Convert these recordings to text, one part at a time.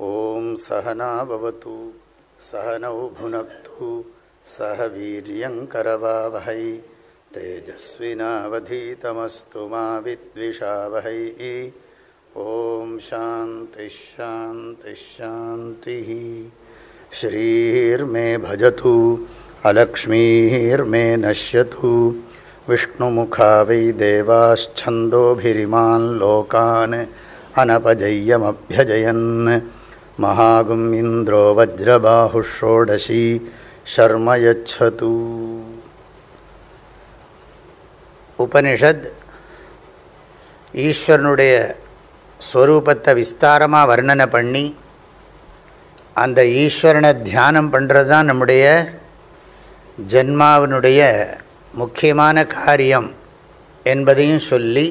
ॐ सहना भवतु, सहनौ भुनक्तु, सह वीर्यङ्करवावहै तेजस्विनावधीतमस्तु मा विद्विषावहै। ॐ शान्तिश्शान्तिश्शान्तिः श्रीर्मे भजतु, अलक्ष्मीर्मे नश्यतु। विष्णुमुखा वै देवाश्छन्दोभिरिमान् लोकान् अनपजय्यमभ्यजयन्। महागुम् इन्द्रो वज्रबाहुः षोडशी शर्म यच्छतु உபனிஷத் ஈஸ்வரனுடைய ஸ்வரூபத்தை விஸ்தாரமாக வர்ணனை பண்ணி அந்த ஈஸ்வரனை தியானம் பண்ணுறது தான் நம்முடைய ஜென்மாவினுடைய முக்கியமான காரியம் என்பதையும் சொல்லி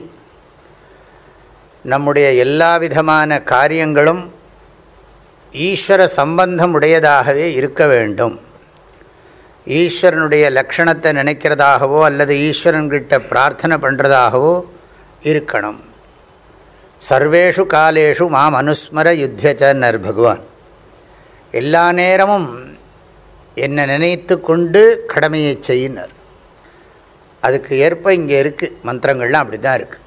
நம்முடைய எல்லா விதமான காரியங்களும் ஈஸ்வர சம்பந்தம் உடையதாகவே இருக்க வேண்டும். ஈஸ்வரனுடைய லக்ஷணத்தை நினைக்கிறதாகவோ அல்லது ஈஸ்வரன்கிட்ட பிரார்த்தனை பண்ணுறதாகவோ இருக்கணும். சர்வேஷு காலேஷு மாம் அனுஸ்மர யுத்தியச்சன்னர் பகவான். எல்லா நேரமும் என்னை நினைத்து கொண்டு கடமையை செய்யினர். அதுக்கு ஏற்ப இங்கே இருக்குது மந்திரங்கள்லாம் அப்படி தான் இருக்குது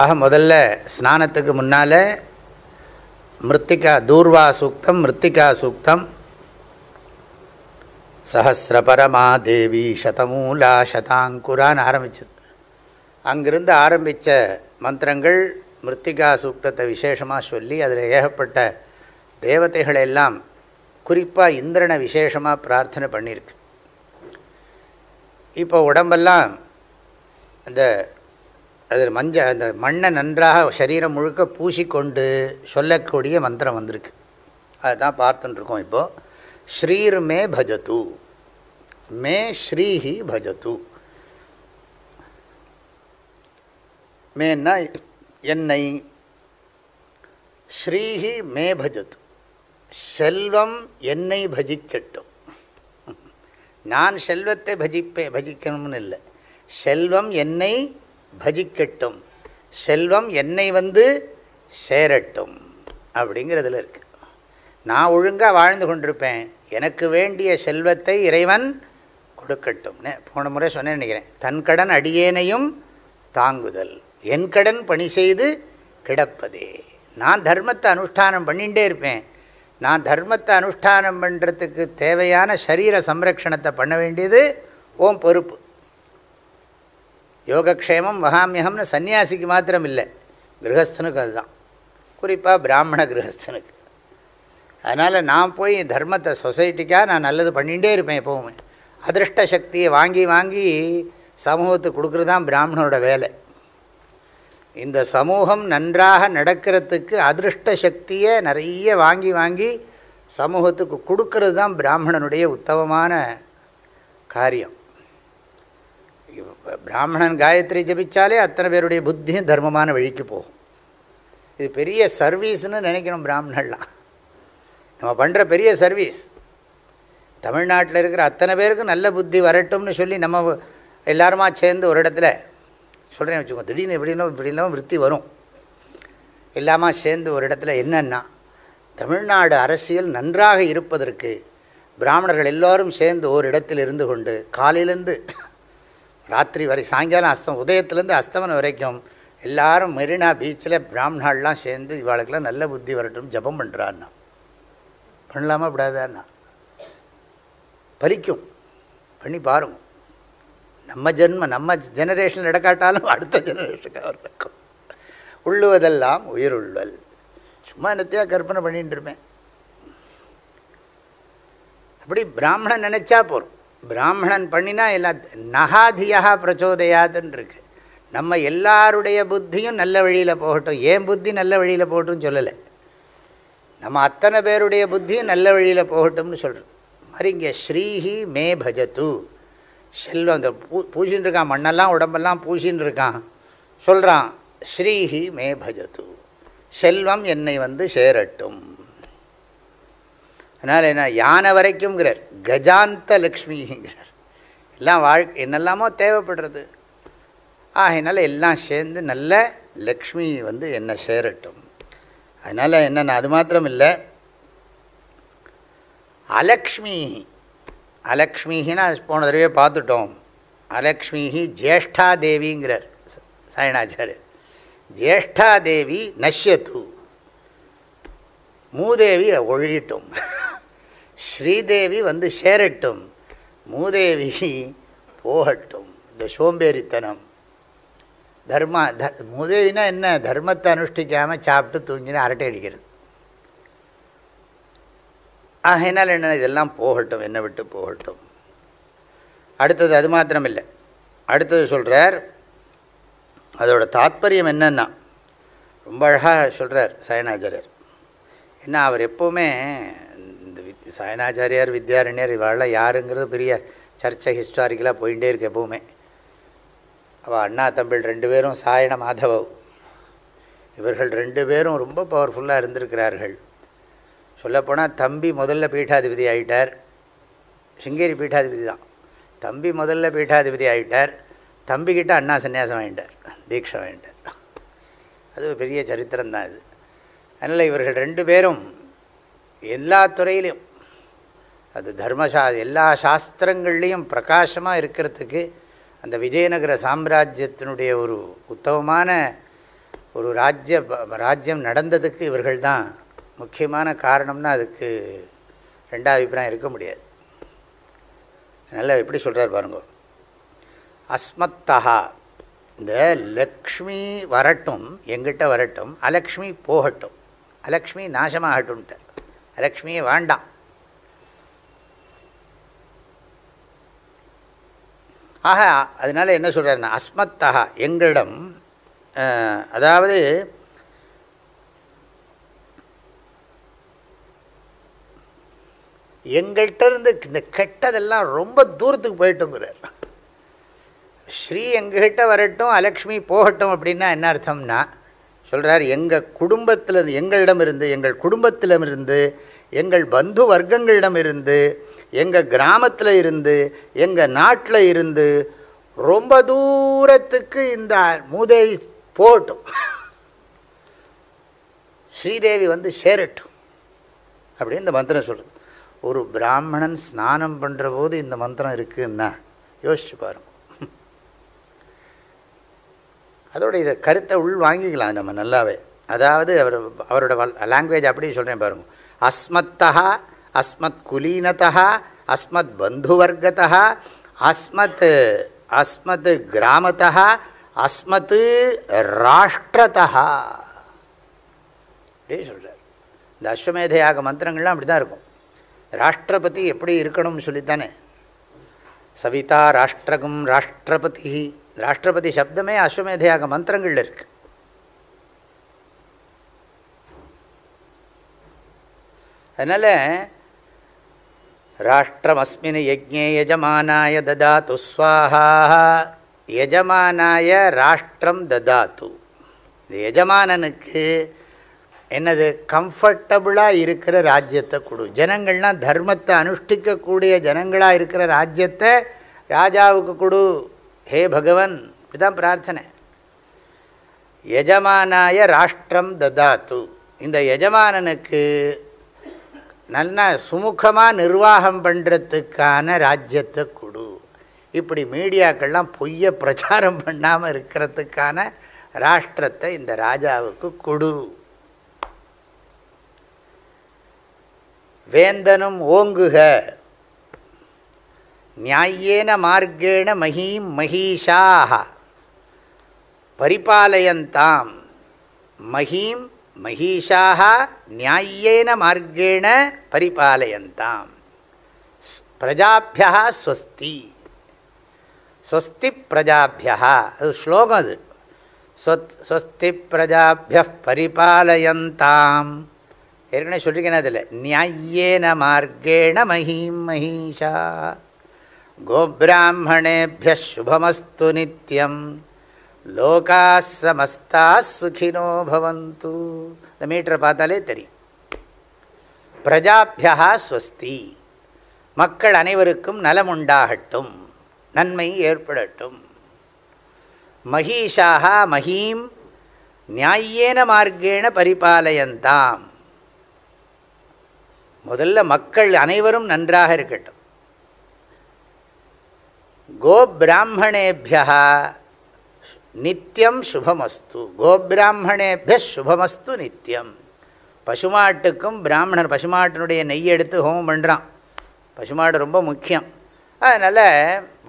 ஆக முதல்ல ஸ்நானத்துக்கு முன்னால் மிருத்திகா தூர்வா சூக்தம் மிருத்திகா சூக்தம் சஹசிரபரமா தேவி சதமூலா சதாங்குரான்னு ஆரம்பிச்சது. அங்கிருந்து ஆரம்பித்த மந்திரங்கள் மிருத்திகா சூக்தத்தை விசேஷமாக சொல்லி அதில் ஏகப்பட்ட தேவதைகளெல்லாம் குறிப்பாக இந்திரனை விசேஷமாக பிரார்த்தனை பண்ணியிருக்கு. இப்போ உடம்பெல்லாம் அந்த அதில் மஞ்ச அந்த மண்ணை நன்றாக சரீரம் முழுக்க பூசிக்கொண்டு சொல்லக்கூடிய மந்திரம் வந்திருக்கு. அதுதான் பார்த்துட்டுருக்கோம் இப்போது ஸ்ரீர் மே பஜத்து மே ஸ்ரீஹி பஜத்து மேன்னா என்னை ஸ்ரீஹி மே பஜத்து செல்வம் என்னை பஜிக்கட்டும். நான் செல்வத்தை பஜிப்பேன் பஜிக்கணும்னு இல்லை. செல்வம் என்னை பஜிக்கட்டும். செல்வம் என்னை வந்து சேரட்டும் அப்படிங்கிறதுல இருக்குது நான் ஒழுங்காக வாழ்ந்து கொண்டிருப்பேன். எனக்கு வேண்டிய செல்வத்தை இறைவன் கொடுக்கட்டும்னு போன முறை சொன்னேன் நினைக்கிறேன். தன் கடன் அடியேனையும் தாங்குதல். என் கடன் பணி செய்து கிடப்பதே. நான் தர்மத்தை அனுஷ்டானம் பண்ணிகிட்டே இருப்பேன். நான் தர்மத்தை அனுஷ்டானம் பண்ணுறதுக்கு தேவையான சரீர சம்ரக்ஷணத்தை பண்ண வேண்டியது ஓம் பொறுப்பு. யோகக்ஷேமம் வகாமியகம்னு சன்னியாசிக்கு மாத்திரம் இல்லை கிரகஸ்தனுக்கு அதுதான். குறிப்பாக பிராமண கிரகஸ்தனுக்கு. அதனால் நான் போய் தர்மத்தை சொசைட்டிக்காக நான் நல்லது பண்ணிகிட்டே இருப்பேன் எப்போவுமே. அதிருஷ்ட சக்தியை வாங்கி வாங்கி சமூகத்துக்கு கொடுக்குறது தான் பிராமணனோட வேலை. இந்த சமூகம் நன்றாக நடக்கிறதுக்கு அதிருஷ்ட சக்தியை நிறைய வாங்கி வாங்கி சமூகத்துக்கு கொடுக்கறது தான் பிராமணனுடைய உத்தமமான காரியம். பிராமணன் காயத்ரி ஜபிச்சாலே அத்தனை பேருடைய புத்தியும் தர்மமான வழிக்கு போகும். இது பெரிய சர்வீஸ்னு நினைக்கணும் பிராமணர்லாம் நம்ம பண்ணுற பெரிய சர்வீஸ். தமிழ்நாட்டில் இருக்கிற அத்தனை பேருக்கும் நல்ல புத்தி வரட்டும்னு சொல்லி நம்ம எல்லாருமா சேர்ந்து ஒரு இடத்துல சொல்கிறேன் வச்சுக்கோங்க திடீர்னு இப்படிலாம் இப்படிலாம் விற்பி வரும். எல்லாமா சேர்ந்து ஒரு இடத்துல என்னென்னா தமிழ்நாடு அரசியல் நன்றாக இருப்பதற்கு பிராமணர்கள் எல்லோரும் சேர்ந்து ஓர் இடத்தில் இருந்து கொண்டு காலையிலேருந்து ராத்திரி வரை சாயங்காலம் அஸ்தம் உதயத்துலேருந்து அஸ்தமனம் வரைக்கும் எல்லாரும் மெரினா பீச்சில் பிராமணாலாம் சேர்ந்து இவாளுக்கெல்லாம் நல்ல புத்தி வரட்டும் ஜபம் பண்ணுறான்னா பண்ணலாமா விடாதான்னா? பலிக்கும். பண்ணி பாருங்க. நம்ம ஜென்ம நம்ம ஜெனரேஷன் நடக்காட்டாலும் அடுத்த ஜெனரேஷனுக்கு அவர் இருக்கும் உள்ளுவதெல்லாம் உயிருள்ளல் சும்மா என்னத்தையாக கற்பனை பண்ணிட்டு இருப்பேன். அப்படி பிராமணன் நினச்சா போகிறோம் பிராமணன் பண்ணினா எல்லா நகாதியாக பிரச்சோதையாதுன்னு இருக்கு நம்ம எல்லாருடைய புத்தியும் நல்ல வழியில் போகட்டும். ஏன் புத்தி நல்ல வழியில் போகட்டும் சொல்லலை. நம்ம அத்தனை பேருடைய புத்தியும் நல்ல வழியில் போகட்டும்னு சொல்கிறது மாதிரி இங்கே ஸ்ரீஹி மே பஜத்து செல்வம் அந்த பூ பூசின்னு இருக்கான் மண்ணெல்லாம் உடம்பெல்லாம் பூசின்னு இருக்கான் சொல்கிறான் ஸ்ரீஹி மே பஜத்து செல்வம் என்னை வந்து சேரட்டும். அதனால் என்ன யானை வரைக்கும்ங்கிறார். கஜாந்த லக்ஷ்மிங்கிறார். எல்லாம் வாழ்க்கை என்னெல்லாமோ தேவைப்படுறது. ஆகையினால எல்லாம் சேர்ந்து நல்ல லக்ஷ்மி வந்து என்னை சேரட்டும். அதனால் என்னென்ன அது மாத்திரம் இல்லை அலக்ஷ்மி அலக்ஷ்மின்னா போன தடவையே பார்த்துட்டோம். அலக்ஷ்மிஹி ஜேஷ்டா தேவிங்கிறார் சாயணாச்சாரியர் ஜேஷ்டா தேவி நஷ்யத்து. மூதேவி ஒழியட்டும். ஸ்ரீதேவி வந்து சேரட்டும் மூதேவி போகட்டும். இந்த சோம்பேறித்தனம். தர்மா த மூதேவினா என்ன? தர்மத்தை அனுஷ்டிக்காமல் சாப்பிட்டு தூங்கினா அரட்டை அடிக்கிறது. ஆகையினால் என்ன? இதெல்லாம் போகட்டும் என்னை விட்டு போகட்டும். அடுத்தது அது மாத்திரம் இல்லை அடுத்தது சொல்கிறார் அதோட தாத்பரியம் என்னன்னா ரொம்ப அழகாக சொல்கிறார் சாயணாச்சாரியர் ஏன்னா அவர் எப்போவுமே சயனாச்சாரியார் வித்யாரண்யர் இவாளெல்லாம் யாருங்கிறது பெரிய சர்ச்சை ஹிஸ்டாரிக்கலாக போயிட்டே இருக்கு எப்பவுமே. அவள் அண்ணா தம்பிள் ரெண்டு பேரும் சாயண மாதவ். இவர்கள் ரெண்டு பேரும் ரொம்ப பவர்ஃபுல்லாக இருந்திருக்கிறார்கள். சொல்லப்போனால் தம்பி முதல்ல பீட்டாதிபதி ஆகிட்டார் சிங்கேரி பீட்டாதிபதி தான். தம்பி முதல்ல பீட்டாதிபதி ஆகிட்டார் தம்பிக்கிட்ட அண்ணா சன்னியாசம் வாங்கிட்டார் தீட்சை வாங்கிட்டார் அது ஒரு பெரிய சரித்திரம் தான் இது. அதனால் இவர்கள் ரெண்டு பேரும் எல்லா துறையிலையும் அது தர்மசா எல்லா சாஸ்திரங்கள்லேயும் பிரகாசமாக இருக்கிறதுக்கு அந்த விஜயநகர சாம்ராஜ்யத்தினுடைய ஒரு உத்தமமான ஒரு ராஜ்ய ராஜ்யம் நடந்ததுக்கு இவர்கள் தான் முக்கியமான காரணம்னா அதுக்கு ரெண்டாவது அபிப்பிராயம் இருக்க முடியாது. நல்லா எப்படி சொல்கிறார் பாருங்க. அஸ்மத்தகா இந்த லக்ஷ்மி வரட்டும் எங்கிட்ட வரட்டும் அலக்ஷ்மி போகட்டும். அலக்ஷ்மி நாசமாகட்டும்ட்டார். அலக்ஷ்மியே வேண்டாம். ஆக அதனால் என்ன சொல்கிறாருன்னா அஸ்மத்தா எங்களிடம் அதாவது எங்கள்கிட்ட இருந்து இந்த கெட்டதெல்லாம் ரொம்ப தூரத்துக்கு போயிட்டோங்கிறார். ஸ்ரீ எங்ககிட்ட வரட்டும் அலக்ஷ்மி போகட்டும் அப்படின்னா என்ன அர்த்தம்னா சொல்கிறார் எங்கள் குடும்பத்தில் எங்களிடம் இருந்து எங்கள் குடும்பத்திலமிருந்து எங்கள் பந்து வர்க்கங்களிடமிருந்து எங்கள் கிராமத்தில் இருந்து எங்கள் நாட்டில் இருந்து ரொம்ப தூரத்துக்கு இந்த மூதேவி போகட்டும். ஸ்ரீதேவி வந்து சேரட்டும். அப்படின்னு இந்த மந்திரம் சொல்கிறது ஒரு பிராமணன் ஸ்நானம் பண்ணுற போது இந்த மந்திரம் இருக்குன்னா யோசிச்சு பாருங்க. அதோட இதை கருத்தை உள் வாங்கிக்கலாம் நம்ம நல்லாவே. அதாவது அவர் அவரோட லாங்குவேஜ் அப்படி சொல்கிறேன் பாருங்க. அஸ்மத்தா அஸ்மத் குலீனதா அஸ்மத் பந்துவர்கதா அஸ்மத் அஸ்மத் கிராமத்தா அஸ்மத் ராஷ்டிரதா அப்படியே சொல்கிறார் இந்த அஸ்வமேதையாக மந்திரங்கள்லாம் அப்படி தான் இருக்கும். ராஷ்டிரபதி எப்படி இருக்கணும்னு சொல்லித்தானே? சவிதா ராஷ்டிரகம் ராஷ்டிரபதி. ராஷ்டிரபதி சப்தமே அஸ்வமேதையாக மந்திரங்கள் இருக்கு. அதனால் ராஷ்டிரமஸ்மின் யஜ்ஞே யஜமானாய ததாத்து ஸ்வாஹா யஜமானாய ராஷ்டிரம் ததாத்து இந்த எஜமானனுக்கு என்னது? கம்ஃபர்டபுளாக இருக்கிற ராஜ்யத்தை கொடு. ஜனங்கள்னால் தர்மத்தை அனுஷ்டிக்கக்கூடிய ஜனங்களாக இருக்கிற ராஜ்யத்தை ராஜாவுக்கு கொடு. ஹே பகவன் இதுதான் பிரார்த்தனை. எஜமானாய ராஷ்டிரம் ததாத்து. இந்த எஜமானனுக்கு நல்லா சுமுகமாக நிர்வாகம் பண்ணுறதுக்கான ராஜ்யத்தை கொடு. இப்படி மீடியாக்கள்லாம் பொய்ய பிரச்சாரம் பண்ணாமல் இருக்கிறதுக்கான ராஷ்டிரத்தை இந்த ராஜாவுக்கு கொடு. வேந்தனும் ஓங்குக. நியாயேன மார்க்கேண மகீம் மகிஷாக பரிபாலயந்தாம் மகீம் மகிஷாக நியாயேன மார்க்கேண பரிபாலயந்தாம். பிரஜாபியா ஸ்வஸ்தி ஸ்வஸ்தி. பிரஜாபியா அது ஸ்லோகம் அது. ஸ்வஸ்தி பிரஜாபிய பரிபாலயந்தாம். ஏற்கனவே சொல்லியிருக்கேன் அதில். நியாயேன மார்க்கேண மஹீம் மகிஷா. கோபிராமணேபிய சுபமஸ்து நித்யம். லோகா சமஸ்தா சுகினோ பவந்து. இந்த மீட்டரை பார்த்தாலே தெரியும். பிரஜாபியா ஸ்வஸ்தி. மக்கள் அனைவருக்கும் நலமுண்டாகட்டும். நன்மை ஏற்படட்டும். மகீஷாக மகீம் நியாயேன மார்க்கேண பரிபாலயந்தாம். முதல்ல மக்கள் அனைவரும் நன்றாக இருக்கட்டும். கோபிராமணேபியா நித்தியம் சுபமஸ்து. கோபிராமணேபிய சுபமஸ்து நித்தியம் பசுமாட்டுக்கும் பிராமணர் பசுமாட்டினுடைய நெய் எடுத்து ஹோமம் பண்ணுறான் பசுமாடு ரொம்ப முக்கியம். அதனால்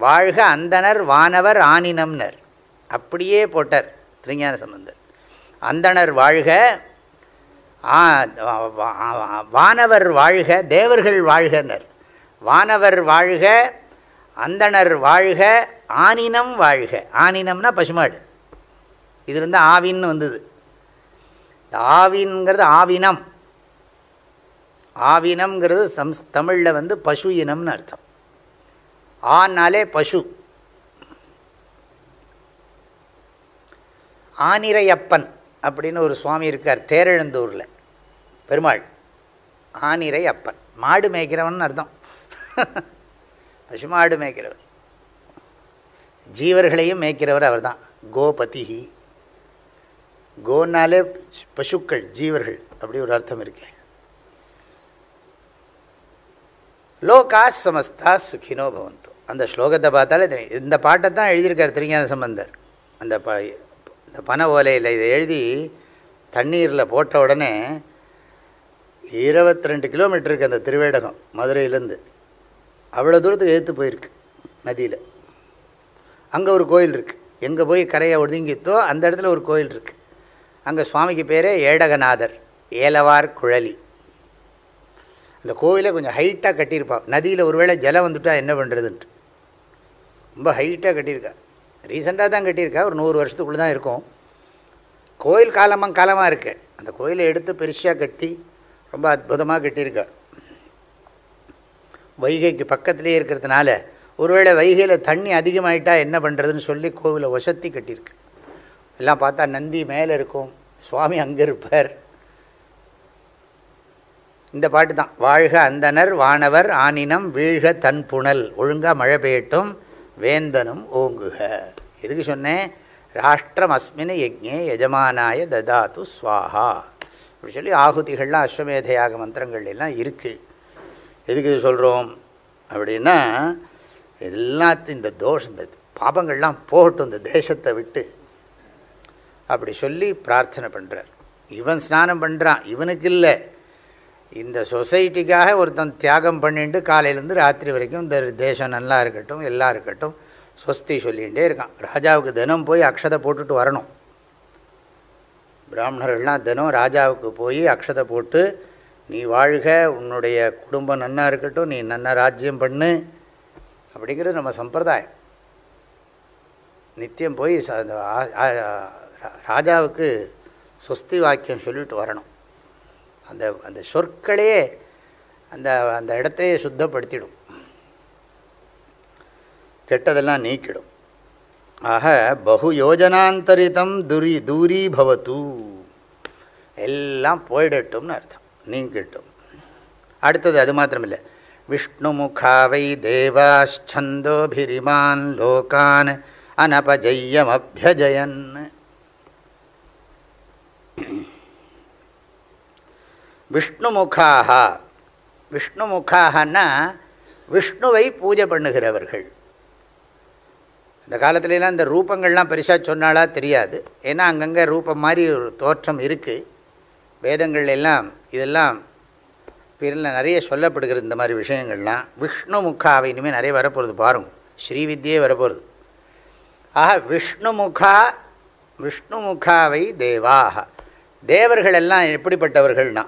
வாழ்க அந்தனர் வானவர் ஆனினம்னர். அப்படியே போட்டார் திருஞான சம்பந்தர். அந்தனர் வாழ்க வானவர் வாழ்க தேவர்கள் வாழ்கனர். வானவர் வாழ்க அந்தனர் வாழ்க ஆனினம் வாழ்க. ஆனினம்னா பசுமாடு. இது இருந்தால் ஆவின்னு வந்தது. ஆவின்ங்கிறது ஆவினம். ஆவினம்ங்கிறது சம்ஸ் தமிழில் வந்து பசு இனம்னு அர்த்தம். ஆனாலே பசு. ஆனிரையப்பன் அப்படின்னு ஒரு சுவாமி இருக்கார் தேரெழுந்தூரில். பெருமாள். ஆனிரை அப்பன் மாடு மேய்க்கிறவன் அர்த்தம். பசுமாடு மேய்க்கிறவர். ஜீவர்களையும் மேய்க்கிறவர் அவர் தான் கோபதிஹி. கோனாலே பசுக்கள் ஜீவர்கள். அப்படி ஒரு அர்த்தம் இருக்கு. லோகா சமஸ்தா சுகினோ பவந்தோ. அந்த ஸ்லோகத்தை பார்த்தாலே தெரியும். இந்த பாட்டை தான் எழுதியிருக்கார் திருஞான சம்பந்தர். அந்த ப இந்த பனை ஓலையில் இதை எழுதி தண்ணீரில் போட்ட உடனே இருபத்தி ரெண்டு கிலோமீட்டருக்கு அந்த திருவேடகம் மதுரையிலேருந்து. அவ்வளோ தூரத்துக்கு எடுத்து போயிருக்கு நதியில். அங்கே ஒரு கோயில் இருக்குது எங்கே போய் கரையை ஒதுங்கித்தோ அந்த இடத்துல ஒரு கோயில் இருக்குது அங்கே சுவாமிக்கு பேரே ஏடகநாதர் ஏலவார் குழலி. அந்த கோவிலை கொஞ்சம் ஹைட்டாக கட்டியிருப்பா. நதியில் ஒருவேளை ஜலம் வந்துட்டா என்ன பண்ணுறதுன்ட்டு ரொம்ப ஹைட்டாக கட்டியிருக்கா. ரீசெண்டாக தான் கட்டியிருக்கா. ஒரு நூறு வருஷத்துக்குள்ளே தான் இருக்கும். கோயில் காலமாக காலமாக இருக்கு. அந்த கோயிலை எடுத்து பெருசாக கட்டி ரொம்ப அற்புதமாக கட்டியிருக்கா. வைகைக்கு பக்கத்துலேயே இருக்கிறதுனால ஒருவேளை வைகையில் தண்ணி அதிகமாயிட்டா என்ன பண்ணுறதுன்னு சொல்லி கோவிலை வசத்தி கட்டியிருக்கு. எல்லாம் பார்த்தா நந்தி மேலே இருக்கும் சுவாமி அங்கே இருப்பார். இந்த பாட்டு தான் வாழ்க அந்தனர் வானவர் ஆனினம் வீழ்க தன் புனல் ஒழுங்காக மழை பெய்யட்டும் வேந்தனும் ஓங்குக. எதுக்கு சொன்னேன்? ராஷ்டிரம் அஸ்மின் யஜ்ஞே எஜமானாய ததாத்து ஸ்வாஹா. இப்படி சொல்லி ஆகுதிகள்லாம் அஸ்வமேதையாக மந்திரங்கள் எல்லாம் இருக்குது எதுக்கு இது சொல்கிறோம் அப்படின்னா எல்லாத்தையும் இந்த தோஷம் இந்த பாபங்கள்லாம் போகட்டும் இந்த தேசத்தை விட்டு. அப்படி சொல்லி பிரார்த்தனை பண்ணுறார் இவன் ஸ்நானம் பண்ணுறான் இவனுக்கு இல்லை. இந்த சொசைட்டிக்காக ஒருத்தன் தியாகம் பண்ணிட்டு காலையிலேருந்து ராத்திரி வரைக்கும் இந்த தேசம் நல்லா இருக்கட்டும் எல்லாம் இருக்கட்டும் ஸ்வஸ்தி சொல்லிகிட்டே இருக்கான். ராஜாவுக்கு தினம் போய் அக்ஷதை போட்டுட்டு வரணும். பிராமணர்கள்லாம் தினம் ராஜாவுக்கு போய் அக்ஷதை போட்டு நீ வாழ்க உன்னுடைய குடும்பம் நன்னா இருக்கட்டும் நீ நன்னா ராஜ்யம் பண்ணு அப்படிங்கிறது நம்ம சம்பிரதாயம். நித்தியம் போய் ராஜாவுக்கு சொஸ்தி வாக்கியம் சொல்லிட்டு வரணும். அந்த அந்த சொற்களே அந்த அந்த இடத்தையே சுத்தப்படுத்திடும். கெட்டதெல்லாம் நீக்கிடும். ஆக பகு யோஜனாந்தரிதம் துரி தூரி பவத்து எல்லாம் போயிடட்டும்னு அர்த்தம். நீங்கிட்டும். அடுத்தது அது மாத்திரமில்லை. விஷ்ணுமுகாவை தேவாச்சந்தோபிரிமான் லோகான் அனபஜய்யமபியஜயன் விஷ்ணுமுகாக விஷ்ணுமுகாகன்னா விஷ்ணுவை பூஜை பண்ணுகிறவர்கள். இந்த காலத்துலலாம் இந்த ரூபங்கள்லாம் பெருசாக சொன்னாலா தெரியாது. ஏன்னா அங்கங்கே ரூபம் மாதிரி ஒரு தோற்றம் இருக்குது வேதங்கள் எல்லாம் இதெல்லாம் பிறரில் நிறைய சொல்லப்படுகிறது இந்த மாதிரி விஷயங்கள்லாம். விஷ்ணு முகாவை இனிமேல் நிறைய வரப்போகிறது பாருங்க. ஸ்ரீவித்யே வரப்போகிறது ஆக விஷ்ணுமுகா விஷ்ணுமுகாவை தேவாக தேவர்கள் எல்லாம் எப்படிப்பட்டவர்கள்னா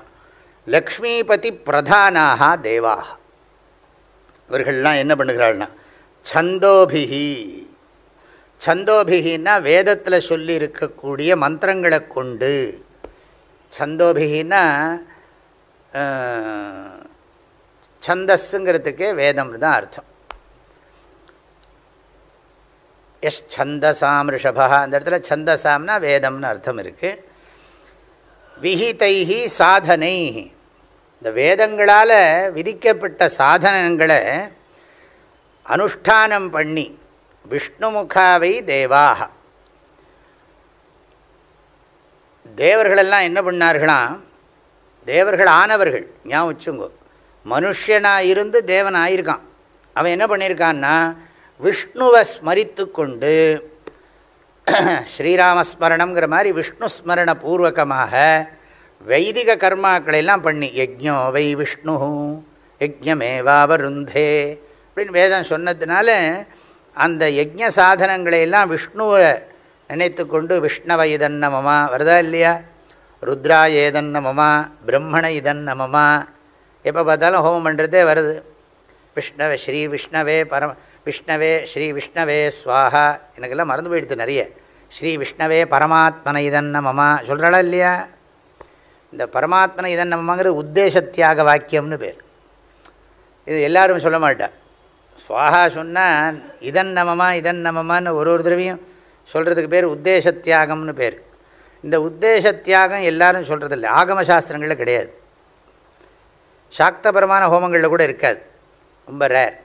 லக்ஷ்மிபதி பிரதானாக தேவாக இவர்கள்லாம் என்ன பண்ணுகிறாள்னா சந்தோபிகி சந்தோபிகின்னா வேதத்தில் சொல்லி இருக்கக்கூடிய மந்திரங்களை கொண்டு சந்தோபிகின்னா சந்தஸ்ஸுங்கிறதுக்கு வேதம்னு தான் அர்த்தம். எஸ் சந்தசாம் ரிஷபா அந்த இடத்துல சந்தசாம்னா வேதம்னு அர்த்தம் இருக்குது விஹிதைஹி சாதனை இந்த வேதங்களால் விதிக்கப்பட்ட சாதனங்களை அனுஷ்டானம் பண்ணி விஷ்ணுமுகாவை தேவாக தேவர்களெல்லாம் என்ன பண்ணார்களாம் தேவர்கள் ஆனவர்கள். ஞாபகம் வச்சுங்கோ மனுஷனாக இருந்து தேவன் ஆயிருக்கான். அவன் என்ன பண்ணியிருக்கான்னா விஷ்ணுவை ஸ்மரித்து கொண்டு ஸ்ரீராமஸ்மரணங்கிற மாதிரி விஷ்ணு ஸ்மரண பூர்வகமாக வைதிக கர்மாக்களையெல்லாம் பண்ணி யஜ்யோ வை விஷ்ணு யஜ்ஞமேவாவருந்தே அப்படின்னு வேதம் சொன்னதுனால அந்த யஜ்ய சாதனங்களை எல்லாம் விஷ்ணுவை நினைத்து கொண்டு விஷ்ணவ இதன்னமமா வருதா இல்லையா? ருத்ரா ஏதன்னமமா பிரம்மண இதன்னமமா எப்போ பார்த்தாலும் ஹோமம் பண்ணுறதே வருது. விஷ்ணவ ஸ்ரீ விஷ்ணவே பரம விஷ்ணவே ஸ்ரீ விஷ்ணவே ஸ்வாஹா எனக்கெல்லாம் மறந்து போயிடுது நிறைய. ஸ்ரீ விஷ்ணவே பரமாத்மன இதன்னமமா சொல்கிறாளா இல்லையா? இந்த பரமாத்மன இதன்னமங்கிறது உத்தேசத்தியாக வாக்கியம்னு பேர். இது எல்லாரும் சொல்ல மாட்டா. சுவாகா சொன்னால் இதன் நமமா இதன் நமமான்னு ஒரு ஒரு தடவையும் சொல்கிறதுக்கு பேர் உத்தேச தியாகம்னு பேர். இந்த உத்தேச தியாகம் எல்லாரும் சொல்கிறதில்ல ஆகம சாஸ்திரங்களில் கிடையாது. சாக்தபரமான ஹோமங்களில் கூட இருக்காது. ரொம்ப ரேர்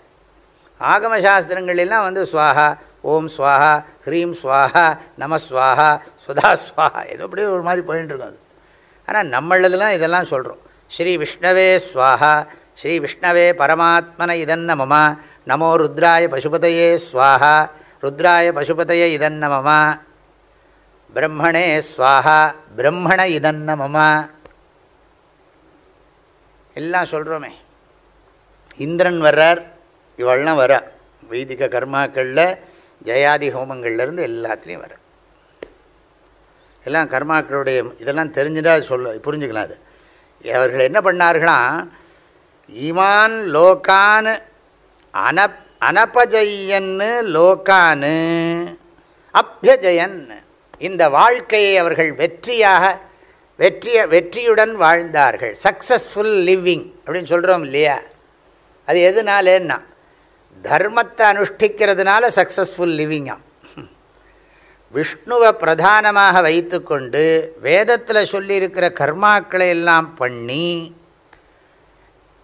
ஆகம சாஸ்திரங்களெல்லாம் வந்து சுவாஹா ஓம் சுவாஹா ஹ்ரீம் சுவாஹா நம சுவாஹா சுதா சுவாஹா ஏதோ அப்படியே ஒரு மாதிரி போயின்னு இருக்கும் அது. ஆனால் நம்மளதுலாம் இதெல்லாம் சொல்கிறோம் ஸ்ரீ விஷ்ணவே சுவாஹா ஸ்ரீ விஷ்ணவே பரமாத்மன இதன்ன மமா நமோ ருத்ராய பசுபதையே சுவாஹா ருத்ராய பசுபதய இதன்ன மம. பிரம்மணே ஸ்வாஹா பிரம்மண இதன்ன மம. எல்லாம் சொல்கிறோமே இந்திரன் வர்றார் இவள்லாம் வரா. வைதிக கர்மாக்களில் ஜெயாதி ஹோமங்கள்லேருந்து எல்லாத்துலேயும் வர எல்லாம் கர்மாக்களுடைய இதெல்லாம் தெரிஞ்சுட்டா சொல்ல புரிஞ்சுக்கலாம் அது. அவர்கள் என்ன பண்ணார்களாம் ஈமான் லோகான் அனப் அனபஜையன்னு லோகானு அப்யஜயன் இந்த வாழ்க்கையை அவர்கள் வெற்றியாக வெற்றிய வெற்றியுடன் வாழ்ந்தார்கள். சக்ஸஸ்ஃபுல் லிவிங் அப்படின்னு சொல்கிறோம் இல்லையா? அது எதுனாலேன்னா தர்மத்தை அனுஷ்டிக்கிறதுனால சக்ஸஸ்ஃபுல் லிவிங்காம் விஷ்ணுவை பிரதானமாக வைத்துக்கொண்டு வேதத்தில் சொல்லியிருக்கிற கர்மாக்களை எல்லாம் பண்ணி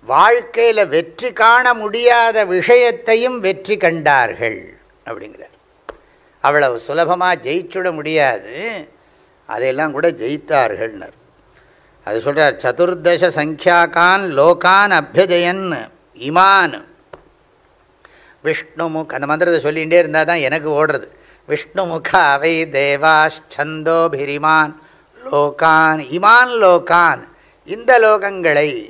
வாழ்க்கையில் வெற்றி காண முடியாத விஷயத்தையும் வெற்றி கண்டார்கள் அப்படிங்கிறார். அவ்வளவு சுலபமாக ஜெயிச்சுட முடியாது. அதையெல்லாம் கூட ஜெயித்தார்கள்னர். அது சொல்கிறார் சதுர்தச சங்கியாக்கான் லோகான் அபியஜயன் இமான். விஷ்ணுமுக் அந்த மந்திரத்தை சொல்லிகிட்டே இருந்தால் தான் எனக்கு ஓடுறது. விஷ்ணுமுக அவை தேவாச்சந்தோபிரிமான் லோகான் இமான் லோகான் இந்த லோகங்களை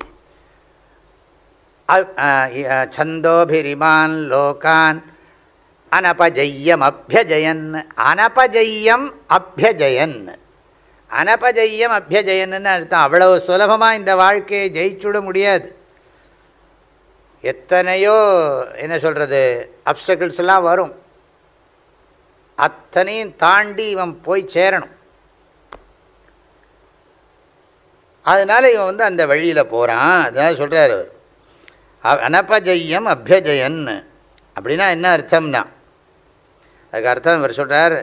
சந்தோபிரிமான் லோகான் அனபஜய்யம் அபியஜயன் அனபஜய்யம் அபியஜயன். அனபஜய்யம் அபியஜயன்னு அர்த்தம். அவ்வளவு சுலபமாக இந்த வாழ்க்கையை ஜெயிச்சுட முடியாது. எத்தனையோ என்ன சொல்கிறது அப்டக்கிள்ஸ்லாம் வரும். அத்தனையும் தாண்டி இவன் போய் சேரணும். அதனால் இவன் வந்து அந்த வழியில் போகிறான் அதனால் சொல்கிறார் அவர். அனபஜய்யம் அபியஜயன். அப்படின்னா என்ன அர்த்தம்னா அதுக்கு அர்த்தம் இவர் சொல்கிறார்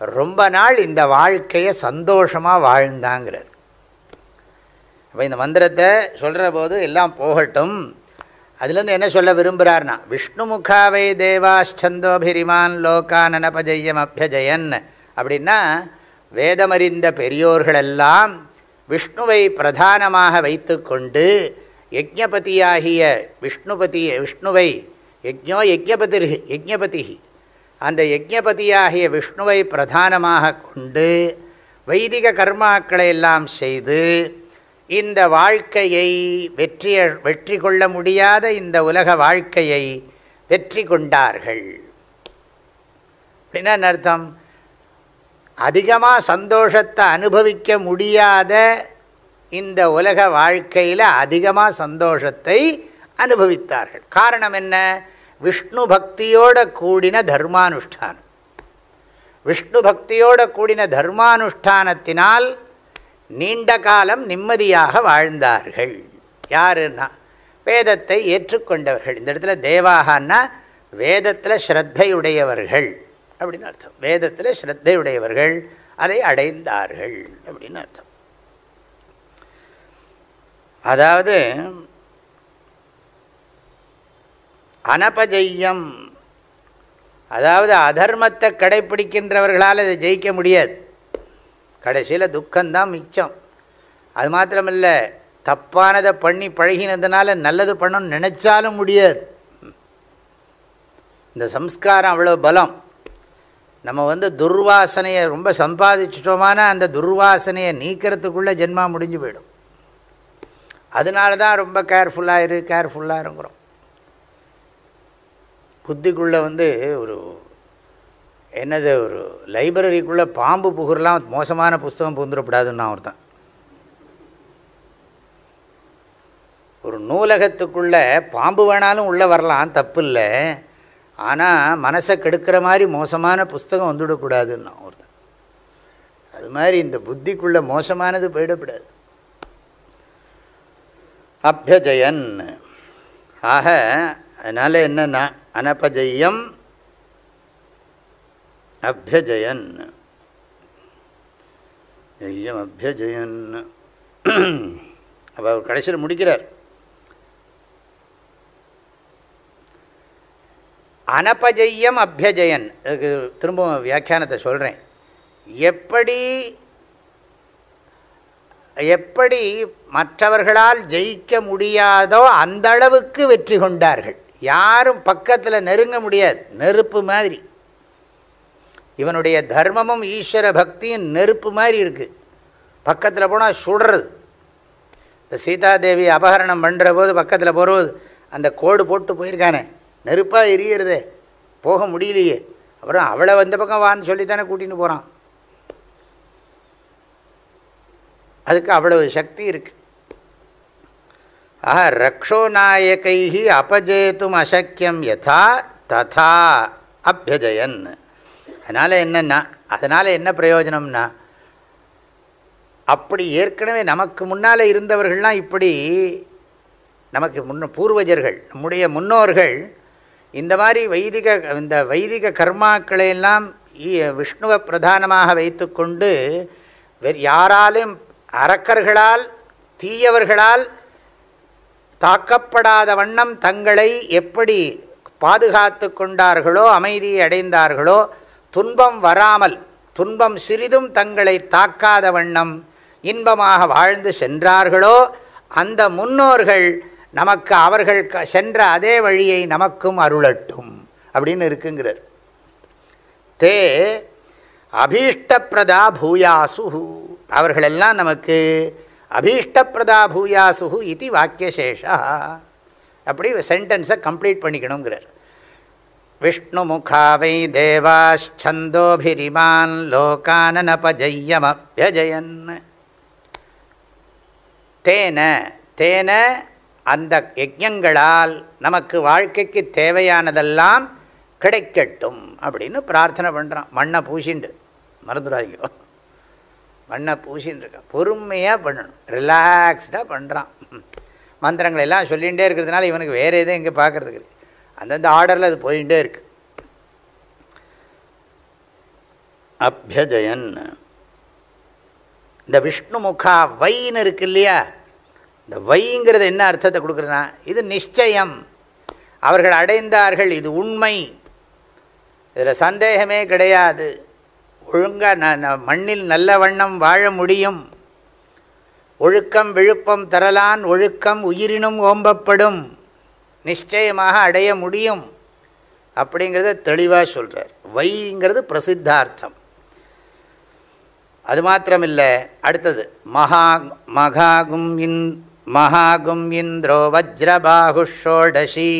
ரொம்ப நாள் இந்த வாழ்க்கையை சந்தோஷமாக வாழ்ந்தாங்கிறார். அப்போ இந்த மந்திரத்தை சொல்கிற போது எல்லாம் போகட்டும். அதுலேருந்து என்ன சொல்ல விரும்புகிறார்னா விஷ்ணுமுகாவை தேவாச்சந்தோபிரிமான் லோகான் அனபஜயம் அபியஜயன் அப்படின்னா வேதமறிந்த பெரியோர்களெல்லாம் விஷ்ணுவை பிரதானமாக வைத்து கொண்டு யஜ்ஞபதியாகிய விஷ்ணுபதி விஷ்ணுவை யஜ்ஞோ யஜ்ஞபதி யஜ்ஞபதி அந்த யஜ்ஞபதியாகிய விஷ்ணுவை பிரதானமாக கொண்டு வைதிக கர்மாக்களை எல்லாம் செய்து இந்த வாழ்க்கையை வெற்றிய வெற்றி கொள்ள முடியாத இந்த உலக வாழ்க்கையை வெற்றி கொண்டார்கள் அப்படின்னா அர்த்தம்? அதிகமாக சந்தோஷத்தை அனுபவிக்க முடியாத இந்த உலக வாழ்க்கையில் அதிகமாக சந்தோஷத்தை அனுபவித்தார்கள். காரணம் என்ன? விஷ்ணு பக்தியோட கூடின தர்மானுஷ்டானம். விஷ்ணு பக்தியோட கூடின தர்மானுஷ்டானத்தினால் நீண்ட காலம் நிம்மதியாக வாழ்ந்தார்கள். யாருன்னா? வேதத்தை ஏற்றுக்கொண்டவர்கள். இந்த இடத்துல தேவாகன்னா வேதத்தில் ஸ்ரத்தையுடையவர்கள் அப்படின்னு அர்த்தம். வேதத்தில் ஸ்ரத்தையுடையவர்கள் அதை அடைந்தார்கள் அப்படின்னு அர்த்தம். அதாவது அனபஜெய்யம் அதாவது அதர்மத்தை கடைப்பிடிக்கின்றவர்களால் இதை ஜெயிக்க முடியாது. கடைசியில் துக்கம்தான் மிச்சம். அது மாத்திரமில்லை தப்பானதை பண்ணி பழகினதுனால நல்லது பண்ணணும்னு நினச்சாலும் முடியாது. இந்த சம்ஸ்காரம் அவ்வளோ பலம். நம்ம வந்து துர்வாசனையை ரொம்ப சம்பாதிச்சிட்டோமான அந்த துர்வாசனையை நீக்கிறதுக்குள்ளே ஜென்மா முடிஞ்சு போயிடும். அதனால தான் ரொம்ப கேர்ஃபுல்லாக இரு கேர்ஃபுல்லாக இருங்கிறோம். புத்திக்குள்ளே வந்து ஒரு என்னது ஒரு லைப்ரரிக்குள்ளே பாம்பு புகுறலாம் மோசமான புஸ்தகம் புகுந்துடக்கூடாதுன்னு நான் ஒருத்தன். ஒரு நூலகத்துக்குள்ளே பாம்பு வேணாலும் உள்ளே வரலாம் தப்பு இல்லை ஆனால் மனசை கெடுக்கிற மாதிரி மோசமான புஸ்தகம் வந்துவிடக்கூடாதுன்னு நான் ஒருத்தன். அது மாதிரி இந்த புத்திக்குள்ளே மோசமானது போயிடக்கூடாது. அபியஜயன். ஆக அதனால் என்னென்னா அனபஜயம் அபியஜயன். ஜெயம் அபியஜயன். அப்போ அவர் கடைசியில் முடிக்கிறார். அனபஜெய்யம் அபியஜயன். அதுக்கு திரும்பவும் வியாக்கியானத்தை சொல்கிறேன் எப்படி எப்படி மற்றவர்களால் ஜெயிக்க முடியாதோ அந்த அளவுக்கு வெற்றி கொண்டார்கள். யாரும் பக்கத்தில் நெருங்க முடியாது. நெருப்பு மாதிரி. இவனுடைய தர்மமும் ஈஸ்வர பக்தியும் நெருப்பு மாதிரி இருக்குது பக்கத்தில் போனால் சுடுறது. இந்த சீதாதேவி அபகரணம் பண்ணுற போது பக்கத்தில் போகிறது அந்த கோடு போட்டு போயிருக்கானே. நெருப்பாக எரியறதே. போக முடியலையே. அப்புறம் அவளை வந்த பக்கம் வான்னு சொல்லித்தானே கூட்டின்னு போகிறான் அதுக்கு அவ்வளவு சக்தி இருக்குது ஆஹா ரக்ஷோ நாயகை அபஜேத்தும் அசக்கியம் யதா ததா அபியஜயன். அதனால் என்னென்னா அதனால் என்ன பிரயோஜனம்னா அப்படி ஏற்கனவே நமக்கு முன்னால் இருந்தவர்கள்லாம் இப்படி நமக்கு முன்ன பூர்வஜர்கள் நம்முடைய முன்னோர்கள் இந்த மாதிரி வைதிக இந்த வைதிக கர்மாக்களையெல்லாம் விஷ்ணுவை பிரதானமாக வைத்துக்கொண்டு கொண்டு யாராலும் அரக்கர்களால் தீயவர்களால் தாக்கப்படாத வண்ணம் தங்களை எப்படி பாதுகாத்து கொண்டார்களோ அமைதியை அடைந்தார்களோ துன்பம் வராமல் துன்பம் சிறிதும் தங்களை தாக்காத வண்ணம் இன்பமாக வாழ்ந்து சென்றார்களோ அந்த முன்னோர்கள் நமக்கு அவர்கள் சென்ற அதே வழியை நமக்கும் அருளட்டும் அப்படின்னு இருக்குங்கிறார். தே அபீஷ்டப்பிரதா பூயாசு அவர்களெல்லாம் நமக்கு அபீஷ்டப்பிரதா பூயாசுகு இது வாக்கியசேஷா. அப்படி சென்டென்ஸை கம்ப்ளீட் பண்ணிக்கணுங்கிறார். விஷ்ணு முகாவை தேவாச்சந்தோபிரிமான் லோகானனபஜயமபியஜயன் தேன தேன அந்த யஜ்யங்களால் நமக்கு வாழ்க்கைக்கு தேவையானதெல்லாம் கிடைக்கட்டும் அப்படின்னு பிரார்த்தனை பண்ணுறான் மண்ணை பூசிண்டு. மறந்துடாதீங்க. மண்ணை பூசின்னு இருக்க. பொறுமையாக பண்ணணும். ரிலாக்ஸ்டாக பண்ணுறான் மந்திரங்கள் எல்லாம் சொல்லிகிட்டே இருக்கிறதுனால இவனுக்கு வேறு எதுவும் இங்கே பார்க்குறதுக்கு அந்தந்த ஆர்டரில் அது போயிட்டே இருக்கு. அபியஜயன். இந்த விஷ்ணு முகா வைன்னு இருக்கு இல்லையா? இந்த வைங்கிறது என்ன அர்த்தத்தை கொடுக்குறேன்னா இது நிச்சயம். அவர்கள் அடைந்தார்கள் இது உண்மை. இதில் சந்தேகமே கிடையாது. ஒழுங்காக மண்ணில் நல்ல வண்ணம் வாழ முடியும். ஒழுக்கம் விழுப்பம் தரலான் ஒழுக்கம் உயிரினும் ஓம்பப்படும். நிச்சயமாக அடைய முடியும். அப்படிங்கிறத தெளிவாக சொல்கிறார் வைங்கிறது பிரசித்தார்த்தம். அது மாத்திரமில்லை அடுத்தது மகா மகாகும் இந் மகாகும் இந்திரோ வஜ்ரபாகுஷோடசி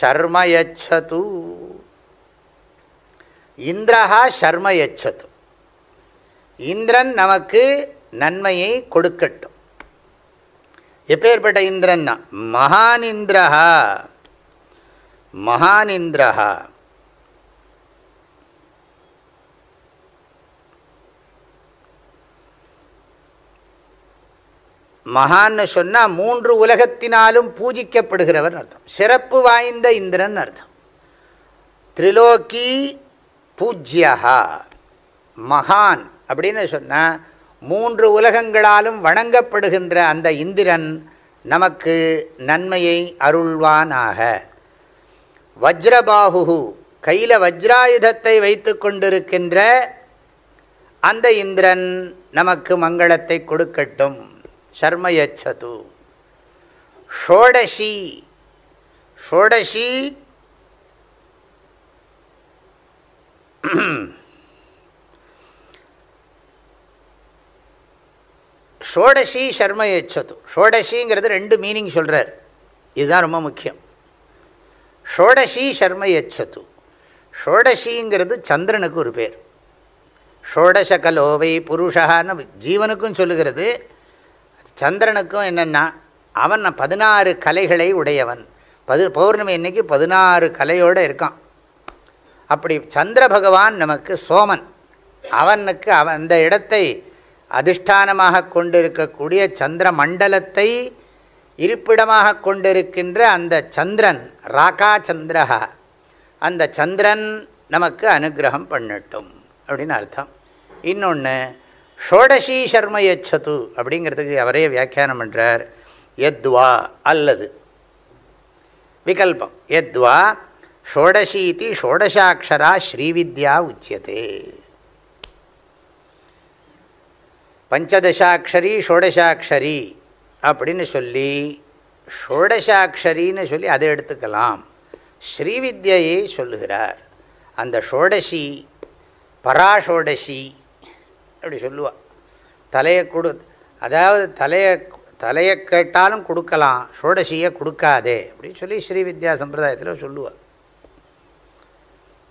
ஷோடசி இந்திரஹா சர்ம எச்சது இந்திரன் நமக்கு நன்மையை கொடுக்கட்டும். எப்பேற்பட்ட இந்திரன்னா? மகானிந்திரஹா மகானிந்திரஹா மகான்னு சொன்னால் மூன்று உலகத்தினாலும் பூஜிக்கப்படுகிறவர் அர்த்தம். சிறப்பு வாய்ந்த இந்திரன் அர்த்தம். திரிலோக்கி பூஜ்யா மகான் அப்படின்னு சொன்னால் மூன்று உலகங்களாலும் வணங்கப்படுகின்ற அந்த இந்திரன் நமக்கு நன்மையை அருள்வானாக. வஜ்ரபாகு கையில் வஜ்ராயுதத்தை வைத்து கொண்டிருக்கின்ற அந்த இந்திரன் நமக்கு மங்களத்தை கொடுக்கட்டும். சர்மயச்சது. ஷோடசி ஷோடசி ஷோடசி சர்மயச்சது ஷோடசிங்கிறது ரெண்டு மீனிங் சொல்கிறார் இதுதான் ரொம்ப முக்கியம். ஷோடசி சர்மயச்சது ஷோடசிங்கிறது சந்திரனுக்கு ஒரு பேர். ஷோடசகலோவை கலோவை ஜீவனுக்கும் சொல்லுகிறது. சந்திரனுக்கும் என்னென்னா அவன் பதினாறு கலைகளை உடையவன். பது பௌர்ணமி இன்றைக்கி பதினாறு கலையோடு இருக்கான். அப்படி சந்திர பகவான் நமக்கு சோமன். அவனுக்கு அவன் அந்த இடத்தை அதிஷ்டானமாக கொண்டிருக்கக்கூடிய சந்திர மண்டலத்தை இருப்பிடமாக கொண்டிருக்கின்ற அந்த சந்திரன் ராகா சந்திரஹா. அந்த சந்திரன் நமக்கு அனுகிரகம் பண்ணட்டும் அப்படின்னு அர்த்தம். இன்னொன்று ஷோடசி சர்ம எச்சது அப்படிங்கிறதுக்கு அவரே வியாக்கியானம் பண்ணுறார் எத்வா அல்லது. விகல்பம். எத்வா ஷோடசீதி ஷோடசாட்சரா ஸ்ரீவித்யா உச்சியதே பஞ்சதசாட்சரி ஷோடசாட்சரி அப்படின்னு சொல்லி ஷோடசாட்சரின்னு சொல்லி அதை எடுத்துக்கலாம். ஸ்ரீவித்யையை சொல்லுகிறார். அந்த ஷோடசி பராஷோடசி அப்படி சொல்லுவாள் தலையை கொடு அதாவது தலையை தலையை கேட்டாலும் கொடுக்கலாம் ஷோடசியை கொடுக்காதே அப்படின்னு சொல்லி ஸ்ரீவித்யா சம்பிரதாயத்தில் சொல்லுவாள்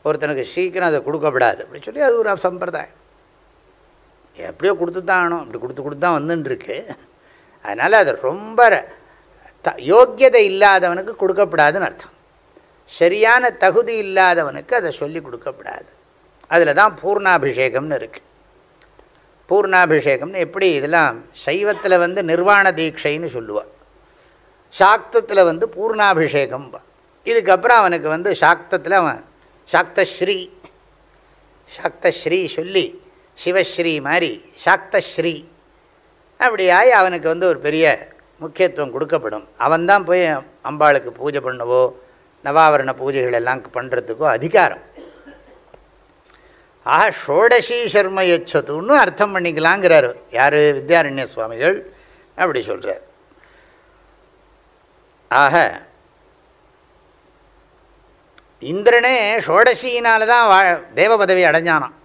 ஒருத்தனுக்கு சீக்கிரம் அதை கொடுக்கப்படாது. அப்படின்னு சொல்லி அது ஒரு சம்பிரதாயம். எப்படியோ கொடுத்து தான் ஆகணும். அப்படி கொடுத்து கொடுத்து தான் வந்துட்டுருக்கு அதனால் அது ரொம்ப த யோக்கியதை இல்லாதவனுக்கு கொடுக்கப்படாதுன்னு அர்த்தம். சரியான தகுதி இல்லாதவனுக்கு அதை சொல்லி கொடுக்கப்படாது. அதில் தான் பூர்ணாபிஷேகம்னு இருக்குது பூர்ணாபிஷேகம்னு எப்படி இதெல்லாம் சைவத்தில் வந்து நிர்வாண தீட்சைன்னு சொல்லுவாள் சாக்தத்தில் வந்து பூர்ணாபிஷேகம் இதுக்கப்புறம் அவனுக்கு வந்து சாக்தத்தில் அவன் சாக்தஸ்ரீ சாக்தஸ்ரீ சொல்லி சிவஸ்ரீ மாதிரி சாக்தஸ்ரீ. அப்படியாய் அவனுக்கு வந்து ஒரு பெரிய முக்கியத்துவம் கொடுக்கப்படும். அவன்தான் போய் அம்பாளுக்கு பூஜை பண்ணவோ நவாவரண பூஜைகள் எல்லாம் பண்ணுறதுக்கோ அதிகாரம். ஆக ஷோடசி சர்ம யச்சதுன்னு அர்த்தம் பண்ணிக்கலாங்கிறார். யார்? வித்யாரண்ய சுவாமிகள். அப்படி சொல்கிறார் ஆக இந்திரனே ஷோடசியினால தான் வா தேவ பதவி அடைஞ்சானான்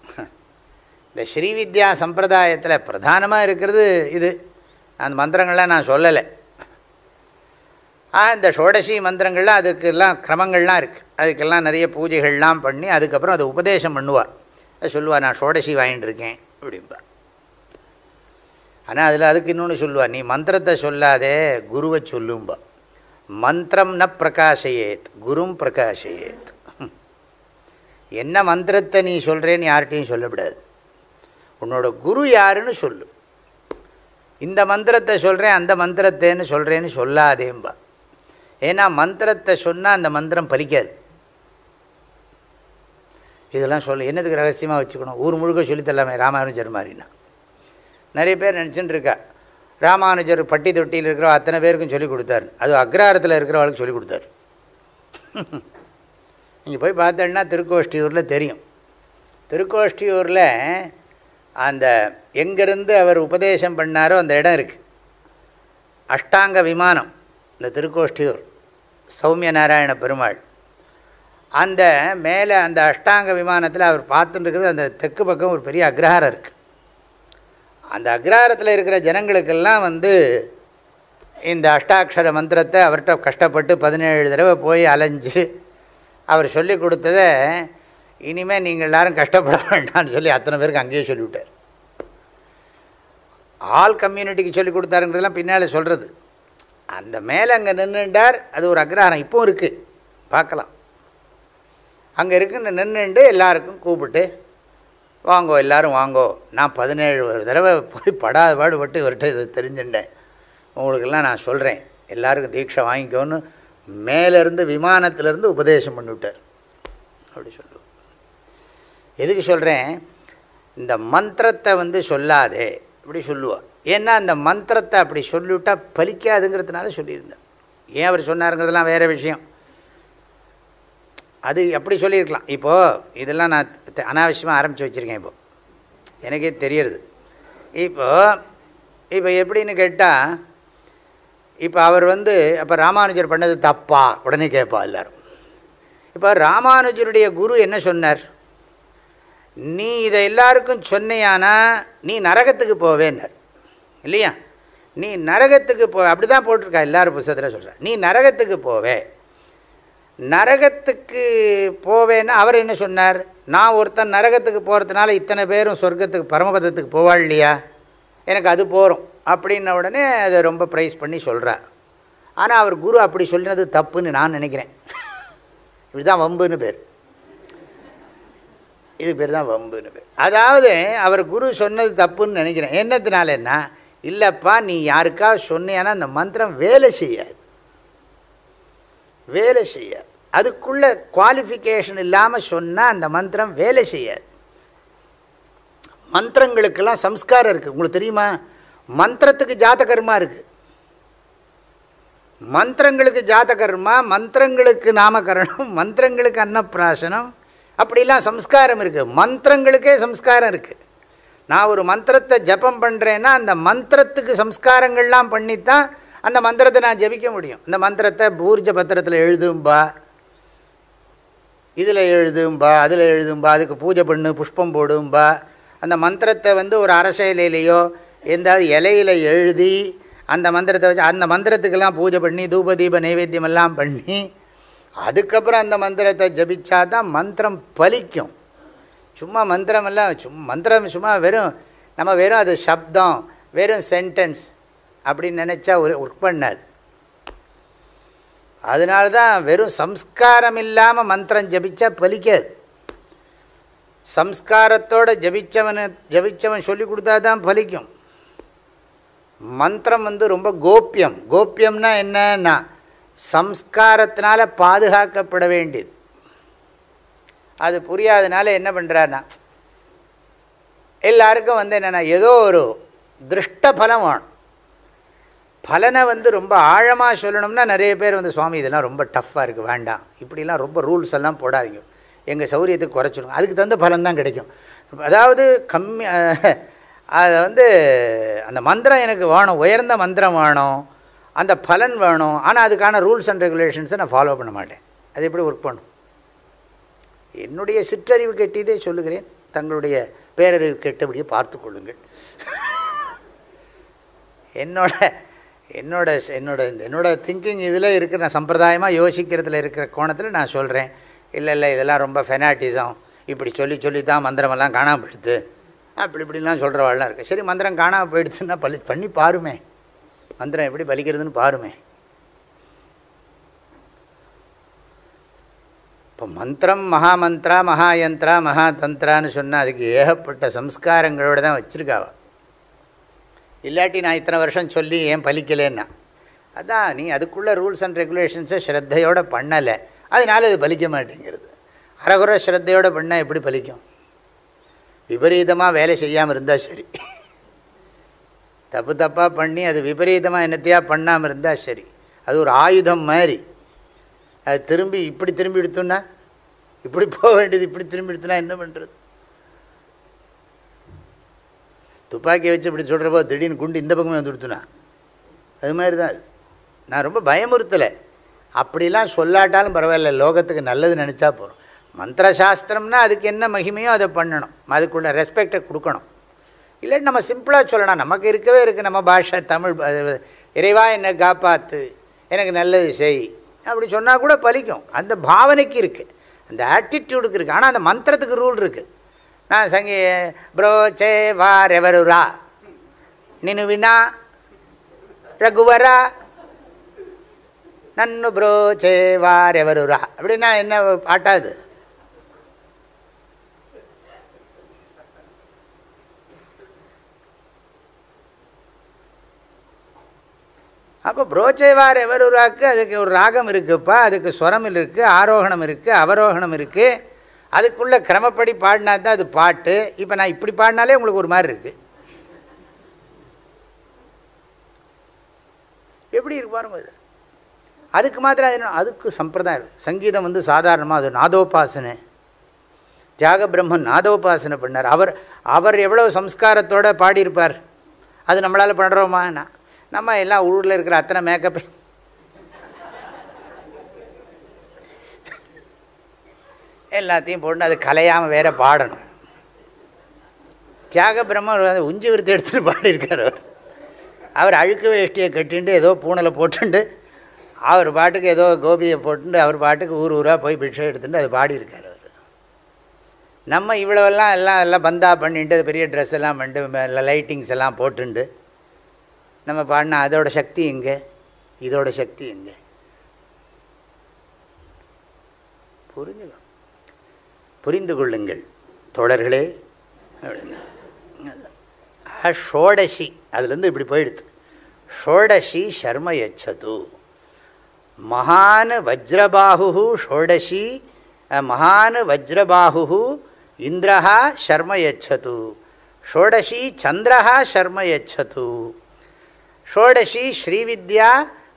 இந்த ஸ்ரீவித்யா சம்பிரதாயத்தில் பிரதானமாக இருக்கிறது இது. அந்த மந்திரங்கள்லாம் நான் சொல்லலை. ஆ இந்த ஷோடசி மந்திரங்கள்லாம் அதுக்கெல்லாம் கிரமங்கள்லாம் இருக்குது அதுக்கெல்லாம் நிறைய பூஜைகள்லாம் பண்ணி அதுக்கப்புறம் அதை உபதேசம் பண்ணுவார். சொல்லுவாள் நான் ஷோடசி வாங்கிட்டு இருக்கேன் அப்படிம்பார். ஆனால் அதில் அதுக்கு இன்னொன்று சொல்லுவாள் நீ மந்திரத்தை சொல்லாதே குருவை சொல்லும்பா. மந்திரம் ந பிரகாஷயேத் குரும் பிரகாஷயேத் என்ன மந்திரத்தை நீ சொல்கிறேன்னு யார்கிட்டையும் சொல்லக்கூடாது. உன்னோட குரு யாருன்னு சொல்லு. இந்த மந்திரத்தை சொல்கிறேன் அந்த மந்திரத்தைன்னு சொல்கிறேன்னு சொல்லாதேம்பா. ஏன்னா மந்திரத்தை சொன்னால் அந்த மந்திரம் பலிக்காது. இதெல்லாம் சொல்ல என்னதுக்கு ரகசியமாக வச்சுக்கணும்? ஊர் முழுக்க சொல்லித்தரலாமே ராமானுஜர் மாதிரினா நிறைய பேர் நினச்சின்னு இருக்கா ராமானுஜர் பட்டி தொட்டியில் இருக்கிற அத்தனை பேருக்கும் சொல்லிக் கொடுத்தாரு. அது அக்ராரத்தில் இருக்கிறவளுக்கு சொல்லி கொடுத்தாரு. நீங்கள் போய் பார்த்தேன்னா திருக்கோஷ்டியூரில் தெரியும். திருக்கோஷ்டியூரில் அந்த எங்கேருந்து அவர் உபதேசம் பண்ணாரோ அந்த இடம் இருக்குது அஷ்டாங்க விமானம் இந்த திருக்கோஷ்டியூர் சௌமிய நாராயண பெருமாள். அந்த மேலே அந்த அஷ்டாங்க விமானத்தில் அவர் பார்த்துட்டு இருக்கிறது அந்த தெற்கு பக்கம் ஒரு பெரிய அக்ரஹாரம் இருக்குது அந்த அக்ரஹாரத்தில் இருக்கிற ஜனங்களுக்கெல்லாம் வந்து இந்த அஷ்டாட்சர மந்திரத்தை அவர்கிட்ட கஷ்டப்பட்டு பதினேழு தடவை போய் அலைஞ்சு அவர் சொல்லி கொடுத்ததை இனிமேல் நீங்கள் எல்லாரும் கஷ்டப்பட வேண்டாம்னு சொல்லி அத்தனை பேருக்கு அங்கேயே சொல்லிவிட்டார். ஆல் கம்யூனிட்டிக்கு சொல்லி கொடுத்தாருங்கிறதெல்லாம் பின்னால் சொல்கிறது அந்த மேலே அங்கே நின்றுட்டார் அது ஒரு அக்ரஹாரம் இப்போவும் இருக்குது பார்க்கலாம். அங்கே இருக்குன்னு நின்றுண்டு எல்லாருக்கும் கூப்பிட்டு வாங்கோ எல்லோரும் வாங்கோ. நான் பதினேழு ஒரு தடவை போய் படாத பாடுபட்டு இவர்கிட்ட இது தெரிஞ்சுட்டேன். உங்களுக்கெல்லாம் நான் சொல்கிறேன் எல்லாருக்கும் தீட்சை வாங்கிக்கோன்னு மேலேருந்து விமானத்திலேருந்து உபதேசம் பண்ணிவிட்டார். அப்படி சொல்லுவோம். எதுக்கு சொல்கிறேன் இந்த மந்திரத்தை வந்து சொல்லாதே. இப்படி சொல்லுவாள் ஏன்னா அந்த மந்திரத்தை அப்படி சொல்லிவிட்டா பலிக்காதுங்கிறதுனால சொல்லியிருந்தேன். ஏன் அவர் சொன்னாருங்கிறதுலாம் வேறு விஷயம். அது எப்படி சொல்லியிருக்கலாம்? இப்போது இதெல்லாம் நான் அனாவசியமாக ஆரம்பித்து வச்சுருக்கேன் இப்போது எனக்கே தெரியறது. இப்போது இப்போ எப்படின்னு கேட்டால் இப்போ அவர் வந்து அப்போ ராமானுஜர் பண்ணது தப்பா? உடனே கேட்பா எல்லோரும். இப்போ ராமானுஜருடைய குரு என்ன சொன்னார்? நீ இதை எல்லாருக்கும் சொன்னையானா நீ நரகத்துக்கு போவேன்னார். இல்லையா? நீ நரகத்துக்கு போ அப்படி தான் போட்டிருக்கா எல்லாரும் புஸ்தகத்தில் சொல்கிறார் நீ நரகத்துக்கு போவே. நரகத்துக்கு போவேன்னா அவர் என்ன சொன்னார்? நான் ஒருத்தன் நரகத்துக்கு போகிறதுனால இத்தனை பேரும் சொர்க்கத்துக்கு பரமபதத்துக்கு போவாள் இல்லையா? எனக்கு அது போகிறோம் அப்படின்ன உடனே அதை ரொம்ப ப்ரைஸ் பண்ணி சொல்கிறார் ஆனால் அவர் குரு அப்படி சொல்லினது தப்புன்னு நான் நினைக்கிறேன். இப்படி தான் வம்புன்னு பேர். இது பேர் தான் வம்புன்னு பேர். அதாவது அவர் குரு சொன்னது தப்புன்னு நினைக்கிறேன். என்னத்தினால என்ன? இல்லைப்பா நீ யாருக்கா சொன்னியானா அந்த மந்திரம் வேலை செய்யாது. வேலை செய்யாது அதுக்குள்ள குவாலிஃபிகேஷன் இல்லாமல் சொன்னால் அந்த மந்திரம் வேலை செய்யாது. மந்திரங்களுக்கெல்லாம் சம்ஸ்காரம் இருக்குது உங்களுக்கு தெரியுமா? மந்திரத்துக்கு ஜாதகர்மா இருக்குது மந்திரங்களுக்கு ஜாதகர்மா மந்திரங்களுக்கு நாமகரணம் மந்திரங்களுக்கு அன்னப்பிராசனம் அப்படிலாம் சம்ஸ்காரம் இருக்குது மந்திரங்களுக்கே சம்ஸ்காரம் இருக்குது நான் ஒரு மந்திரத்தை ஜபம் பண்ணுறேன்னா அந்த மந்திரத்துக்கு சம்ஸ்காரங்கள்லாம் பண்ணித்தான் அந்த மந்திரத்தை நான் ஜபிக்க முடியும். அந்த மந்திரத்தை பூர்ஜ பத்திரத்தில் எழுதும்பா. இதில் எழுதும்பா அதில் எழுதும்பா அதுக்கு பூஜை பண்ணு புஷ்பம் போடும்பா. அந்த மந்திரத்தை வந்து ஒரு அரசியலையிலையோ எந்தாவது இலையில எழுதி அந்த மந்திரத்தை வச்சு அந்த மந்திரத்துக்கெல்லாம் பூஜை பண்ணி தூப தீப நைவேத்தியமெல்லாம் பண்ணி அதுக்கப்புறம் அந்த மந்திரத்தை ஜபிச்சா தான் மந்திரம் பலிக்கும். சும்மா மந்திரமெல்லாம் சும்மா மந்திரம் சும்மா வெறும் நம்ம வெறும் அது சப்தம் வெறும் சென்டென்ஸ் அப்படின்னு நினச்சா ஒரு ஒர்க் பண்ணாது. அதனால தான் வெறும் சம்ஸ்காரம் இல்லாமல் மந்திரம் ஜபிச்சா பலிக்காது. சம்ஸ்காரத்தோட ஜபிச்சவனை ஜபிச்சவன் சொல்லி கொடுத்தா தான் பலிக்கும். மந்திரம் வந்து ரொம்ப கோப்பியம் கோப்பியம்னா என்னன்னா சம்ஸ்காரத்தினால பாதுகாக்கப்பட வேண்டியது. அது புரியாதனால என்ன பண்ணுறாருன்னா எல்லாருக்கும் வந்து என்னென்னா ஏதோ ஒரு திருஷ்ட பலம் வேணும். பலனை வந்து ரொம்ப ஆழமாக சொல்லணும்னா நிறைய பேர் வந்து சுவாமி இதெல்லாம் ரொம்ப டஃப்பாக இருக்குது வேண்டாம். இப்படிலாம் ரொம்ப ரூல்ஸ் எல்லாம் போடாதீங்க. எங்கள் சௌரியத்துக்கு குறைச்சிடும் அதுக்கு தகுந்த பலன் தான் கிடைக்கும். அதாவது கம்மி அதை வந்து அந்த மந்திரம் எனக்கு வேணும் உயர்ந்த மந்திரம் வேணும் அந்த பலன் வேணும். ஆனால் அதுக்கான ரூல்ஸ் அண்ட் ரெகுலேஷன்ஸை நான் ஃபாலோ பண்ண மாட்டேன். அது எப்படி ஒர்க் பண்ணும்? என்னுடைய சிற்றறிவு கெட்டியதே சொல்லுகிறேன். தங்களுடைய பேரறிவு கெட்டபடியே பார்த்து கொள்ளுங்கள். என்னோட என்னோட என்னோட என்னோட திங்கிங் இதில் இருக்கிற நான் சம்பிரதாயமாக யோசிக்கிறதுல இருக்கிற கோணத்தில் நான் சொல்கிறேன் இல்லை இல்லை இதெல்லாம் ரொம்ப ஃபெனாட்டிசம் இப்படி சொல்லி சொல்லி தான் மந்திரமெல்லாம் காணாமல் போயிடுது. அப்படி இப்படிலாம் சொல்கிறவாள்லாம் இருக்குது சரி மந்திரம் காணாமல் போயிடுச்சுன்னா பலி பண்ணி பாருமே. மந்திரம் எப்படி பலிக்கிறதுன்னு பாருமே. இப்போ மந்திரம் மகாமந்திரா மகாயந்திரா மகாதந்திரான்னு சொன்னால் அதுக்கு ஏகப்பட்ட சம்ஸ்காரங்களோடு தான் வச்சுருக்காவா? இல்லாட்டி நான் இத்தனை வருஷம் சொல்லி ஏன் பலிக்கலேன்னா? அதான் நீ அதுக்குள்ளே ரூல்ஸ் அண்ட் ரெகுலேஷன்ஸை ஸ்ரத்தையோடு பண்ணலை. அதனால அது பலிக்க மாட்டேங்கிறது. அரகுர ஸ்ரத்தையோடு பண்ணால் எப்படி பலிக்கும்? விபரீதமாக வேலை செய்யாமல் இருந்தால் சரி. தப்பு தப்பாக பண்ணி அது விபரீதமாக என்னத்தையா பண்ணாமல் இருந்தால் சரி. அது ஒரு ஆயுதம் மாதிரி அது திரும்பி இப்படி திரும்பி எடுத்தோன்னா இப்படி போக வேண்டியது இப்படி திரும்பி எடுத்தோன்னா என்ன பண்ணுறது துப்பாக்கி வச்சு இப்படி சொல்கிறப்போ திடீர்னு குண்டு இந்த பக்கமே வந்துடுத்துனா அது மாதிரி தான். நான் ரொம்ப பயமுறுத்தலை. அப்படிலாம் சொல்லாட்டாலும் பரவாயில்ல லோகத்துக்கு நல்லது நினச்சா போகிறோம் மந்திரசாஸ்திரம்னா அதுக்கு என்ன மகிமையோ அதை பண்ணணும். அதுக்குள்ள ரெஸ்பெக்டை கொடுக்கணும். இல்லை நம்ம சிம்பிளாக சொல்லலாம். நமக்கு இருக்கவே இருக்குது நம்ம பாஷை தமிழ் இறைவா என்னை காப்பாற்று எனக்கு நல்லது செய். அப்படி சொன்னால் கூட பலிக்கும். அந்த பாவனைக்கு இருக்குது அந்த ஆட்டிடியூடுக்கு இருக்குது ஆனால் அந்த மந்திரத்துக்கு ரூல் இருக்குது நான் சங்கி ப்ரோச்சே சே வா ரெவருரா நினு வினா ரகுவரா நன்னு ப்ரோச்சே சே வா ரெவருரா அப்படின்னா என்ன பாட்டாது அப்போ புரோச்சைவார் எவருராக்கு அதுக்கு ஒரு ராகம் இருக்குப்பா. அதுக்கு ஸ்வரம் இருக்குது ஆரோகணம் இருக்குது அவரோகணம் இருக்குது அதுக்குள்ளே கிரமப்படி பாடினா தான் அது பாட்டு. இப்போ நான் இப்படி பாடினாலே உங்களுக்கு ஒரு மாதிரி இருக்குது எப்படி இருக்கு பாருங்க அது. அதுக்கு மாத்திரம் அது அதுக்கு சம்பிரதாயம் இருக்குது சங்கீதம் வந்து சாதாரணமாக அது நாதோபாசனை. தியாக பிரம்மன் நாதோபாசனை பண்ணார். அவர் அவர் எவ்வளோ சம்ஸ்காரத்தோடு பாடியிருப்பார். அது நம்மளால் பண்ணுறோமா நம்ம எல்லாம் ஊரில் இருக்கிற அத்தனை மேக்கப் எல்லாத்தையும் போட்டு அது கலையாமல் வேற பாடணும். தியாக பிரம்மன் வந்து உஞ்சி விருத்தி எடுத்துகிட்டு பாடியிருக்கார் அவர். அவர் அழுக்கு வேஷ்டியை கட்டிண்டு ஏதோ பூனலை போட்டுண்டு அவர் பாட்டுக்கு ஏதோ கோபியை போட்டுண்டு அவர் பாட்டுக்கு ஊர் ஊராக போய் பிக்ஷை எடுத்துட்டு அது பாடியிருக்கார் அவர். நம்ம இவ்வளவெல்லாம் எல்லாம் எல்லாம் பந்தா பண்ணிட்டு பெரிய ட்ரெஸ் எல்லாம் பண்ணிட்டு லைட்டிங்ஸ் எல்லாம் போட்டுண்டு நம்ம பாடினா அதோட சக்தி எங்கே? இதோட சக்தி எங்கே? புரிஞ்சுக்கணும். புரிந்து கொள்ளுங்கள். தோழர்களே அப்படின்னா ஷோடசி அதுலேருந்து இப்படி போயிடுது. ஷோடசி சர்ம யச்சது. மகான் வஜ்ரபாகு ஷோடசி மகான் வஜ்ரபாகு இந்திரா சர்ம யச்சது. ஷோடசி சந்திரா சர்ம யச்சது. ஷோடசி ஸ்ரீவித்யா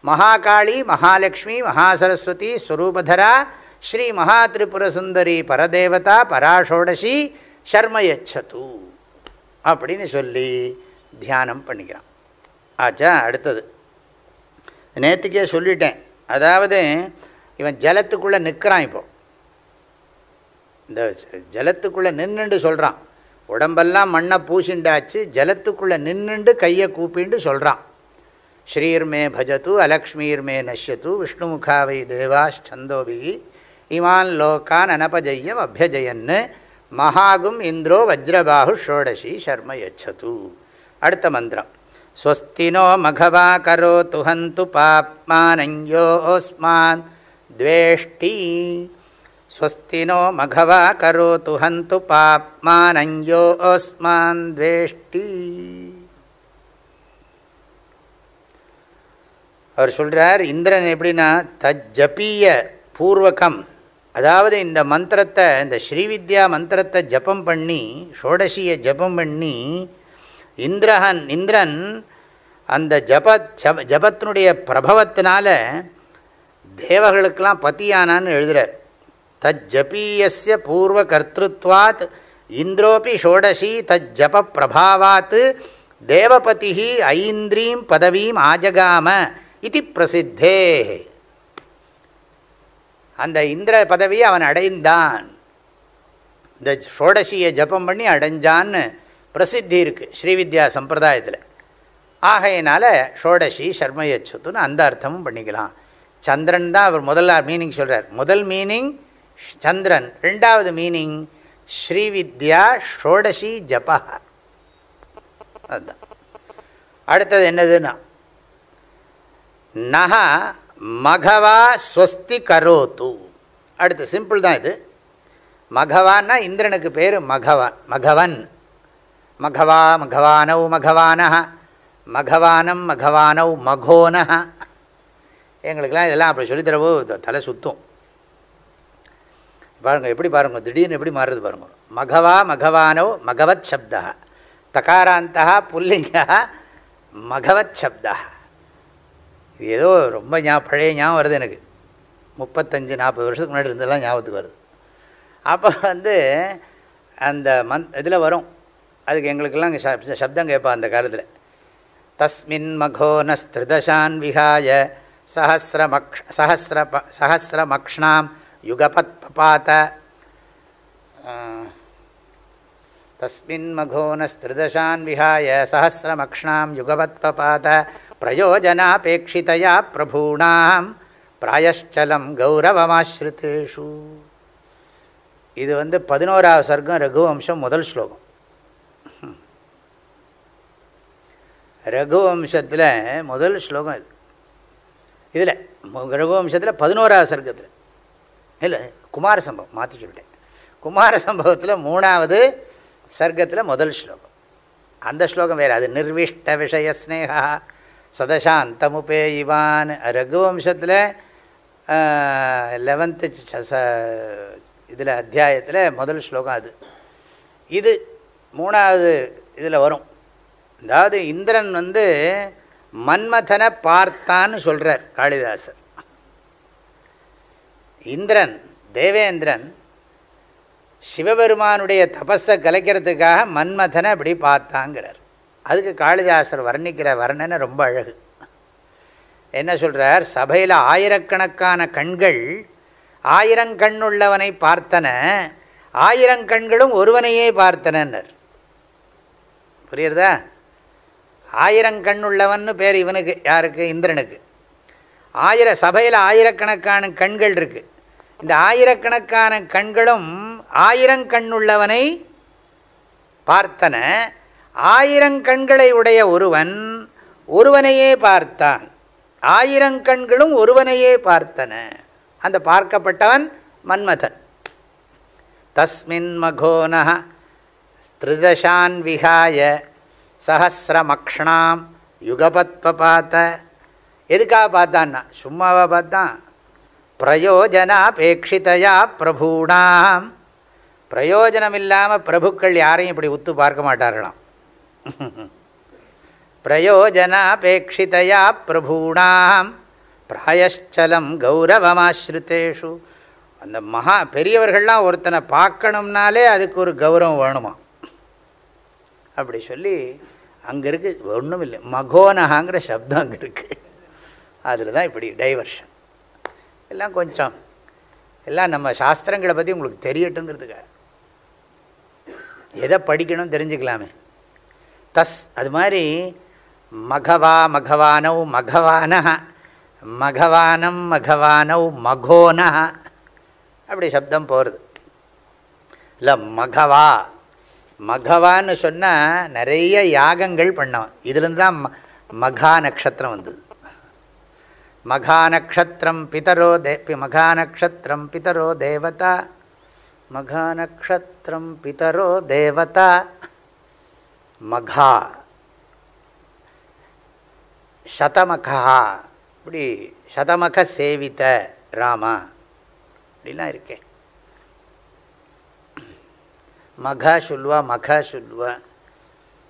மகாகாளி மகாலட்சுமி மகாசரஸ்வதி ஸ்வரூபதரா ஸ்ரீ மகாதிரிபுரசுந்தரி பரதேவதா பராஷோடசி சர்மயச்சது அப்படின்னு சொல்லி தியானம் பண்ணிக்கிறான். ஆச்சா அடுத்தது. நேற்றுக்கே சொல்லிட்டேன். அதாவது இவன் ஜலத்துக்குள்ளே நிற்கிறான் இப்போ. இந்த ஜலத்துக்குள்ளே நின்றுண்டு சொல்கிறான் உடம்பெல்லாம் மண்ணை பூசிண்டாச்சு ஜலத்துக்குள்ளே நின்றுண்டு கையை கூப்பிண்டு சொல்கிறான் ஸ்ரீர்மே பஜத்து அலக்ஷ்மீர்மே நஷ்யத்து விஷ்ணுமுகாவை தேவாஷ்சந்தோபி இமான் லோகான் அனபஜய்யம் அபியஜயன்னு மகாகும் இந்திரோ வஜ்ரபாஹு ஷோடசி சர்ம யச்சது அடுத்த மந்திரம் ஸ்வஸ்தினோ மகவா கரோத்து ஹந்து பாப்மானயோஸ்மான் द्वेष्टि स्वस्ति नो मघवा करोतु हन्तु पाप्मानञ्जो अस्मान् द्वेष्टि அவர் சொல்கிறார் இந்திரன் எப்படின்னா தஜ்ஜபீய பூர்வகம் அதாவது இந்த மந்திரத்தை இந்த ஸ்ரீவித்யா மந்திரத்தை ஜபம் பண்ணி ஷோடசியை ஜபம் பண்ணி இந்திரஹன் இந்திரன் அந்த ஜப ஜப ஜபத்தினுடைய பிரபவத்தினால தேவர்களுக்கெல்லாம் பத்தியானான்னு எழுதுகிறார் தஜ்ஜபீயஸ்ய பூர்வ கர்த்திருவாத் இந்திரோபி ஷோடசி தஜ்ஜப பிரபாவாத் தேவபதி ஐந்திரீம் பதவீம் ஆஜகாம இது பிரசித்தே. அந்த இந்திர பதவியை அவன் அடைந்தான். இந்த ஷோடசியை ஜபம் பண்ணி அடைஞ்சான்னு பிரசித்தி இருக்குது ஸ்ரீவித்யா சம்பிரதாயத்தில். ஆகையினால ஷோடசி சர்மயச்சுத்துன்னு அந்த அர்த்தமும் பண்ணிக்கலாம். சந்திரன் தான் அவர் முதல்ல மீனிங் சொல்கிறார் முதல் மீனிங் சந்திரன். ரெண்டாவது மீனிங் ஸ்ரீவித்யா ஷோடசி ஜபா. அதுதான் அடுத்தது என்னதுன்னா நகா மகவா ஸ்வஸ்தி கரோத்து. அடுத்து சிம்பிள் தான் இது. மகவான்னா இந்திரனுக்கு பேர் மகவான் மகவன். மகவா மகவானவ் மகவானஹ. மகவானம் மகவானவ் மகோனஹ. எங்களுக்கெல்லாம் இதெல்லாம் அப்படி சொல்லித்தரவோ தலை சுத்தும். பாருங்கள் எப்படி பாருங்கள் திடீர்னு எப்படி மாறுறது பாருங்கள் மகவா மகவானோ மகவத் சப்தா தகாராந்தா புல்லிங்கா மகவத் சப்தா இது ஏதோ ரொம்ப ஞா பழைய ஞாபகம் வருது எனக்கு. முப்பத்தஞ்சு நாற்பது வருஷத்துக்கு முன்னாடி இருந்தெல்லாம் ஞாபகத்துக்கு வருது. அப்போ வந்து அந்த மந் இதில் வரும். அதுக்கு எங்களுக்கெல்லாம் சப்தம் கேட்பா அந்த காலத்தில். தஸ்மின் மகோனஸ்திருதசான் விஹாய சஹசிரமக்ஷ சஹசிர சஹசிரமக்ஷ்ணாம் யுகபத் பபாத்த தஸ்மின் மகோனஸ்திருதசான் விஹாய சஹசிரமக்ஷ்ணாம் யுகபத் பபாத்த பிரயோஜனாபேட்சிதையா பிரபூணாம் பிராயச்சலம் கௌரவமாஸ்ருதேஷு இது வந்து பதினோராவது சர்க்கம் ரகுவம்சம் முதல் ஸ்லோகம். ரகுவம்சத்தில் முதல் ஸ்லோகம் இது. இதில் ரகுவம்சத்தில் பதினோராவது சர்க்கத்தில். இல்லை குமார சம்பவம் மாற்றி சொல்லிட்டேன். குமார சம்பவத்தில் மூணாவது சர்க்கத்தில் முதல் ஸ்லோகம். அந்த ஸ்லோகம் வேறு அது நிர்விஷ்ட விஷய ஸ்னேகா. சதசாந்தமுபே இவான் ரகுவம்சத்தில் லெவன்த்து ச இதில் அத்தியாயத்தில் முதல் ஸ்லோகம் அது. இது மூணாவது இதில் வரும். அதாவது இந்திரன் வந்து மன்மதனை பார்த்தான்னு சொல்கிறார் காளிதாசர். இந்திரன் தேவேந்திரன் சிவபெருமானுடைய தபஸை கலைக்கிறதுக்காக மன்மதனை அப்படி பார்த்தாங்கிறார். அதுக்கு காளிதாசர் வர்ணிக்கிற வர்ணனை ரொம்ப அழகு. என்ன சொல்கிறார் சபையில் ஆயிரக்கணக்கான கண்கள் ஆயிரங்கண்ணுள்ளவனை பார்த்தன ஆயிரங்கண்களும் ஒருவனையே பார்த்தனர் புரியுறதா? ஆயிரங்கண்ணுள்ளவன்னு பேர் இவனுக்கு யாருக்கு? இந்திரனுக்கு. ஆயிர சபையில் ஆயிரக்கணக்கான கண்கள் இருக்குது இந்த ஆயிரக்கணக்கான கண்களும் ஆயிரங்கண்ணுள்ளவனை பார்த்தன ஆயிரங்கண்களை உடைய ஒருவன் ஒருவனையே பார்த்தான். ஆயிரங்கண்களும் ஒருவனையே பார்த்தன. அந்த பார்க்கப்பட்டவன் மன்மதன். தஸ்மின் மகோன திருதசான் விகாய சஹசிரமக்ஷணாம் யுகபத்பபாத்த எதுக்காக பார்த்தான்னா? சும்மாவா பார்த்தான்? பிரயோஜனாபேட்சிதையா பிரபூணாம். பிரயோஜனம் இல்லாமல் பிரபுக்கள் யாரையும் இப்படி உத்து பார்க்க மாட்டார்களாம். பிரயோஜனாபேட்சிதையா பிரபூணாம். பிராயச்சலம் கௌரவமாஸ்ருத்தேஷு அந்த மகா பெரியவர்கள்லாம் ஒருத்தனை பார்க்கணும்னாலே அதுக்கு ஒரு கௌரவம் வேணுமா? அப்படி சொல்லி அங்கே இருக்குது ஒன்றும் இல்லை மகோனஹாங்கிற சப்தம் அங்கே இருக்குது அதில் தான் இப்படி டைவர்ஷன் எல்லாம் கொஞ்சம் எல்லாம் நம்ம சாஸ்திரங்களை பற்றி உங்களுக்கு தெரியட்டுங்கிறதுக்காக. எதை படிக்கணும் தெரிஞ்சுக்கலாமே. தஸ் அது மாதிரி மகவா மகவானவ் மகவான மகவானம் மகவானவ் மகோன அப்படி சப்தம் போகிறது இல்லை மகவா மகவான்னு சொன்னால் நிறைய யாகங்கள் பண்ணோம் இதுலேருந்து தான் மகா நட்சத்திரம் வந்தது. மகா நட்சத்திரம் பிதரோ தே மகா நட்சத்திரம் பிதரோ தேவதா மகா நட்சத்திரம் பிதரோ தேவதா மகா. சதமகா. இப்படி சதமக சேவித்த ராமா. அப்படிலாம் இருக்கேன் மக சொல்லுவா மக சொல்லுவா.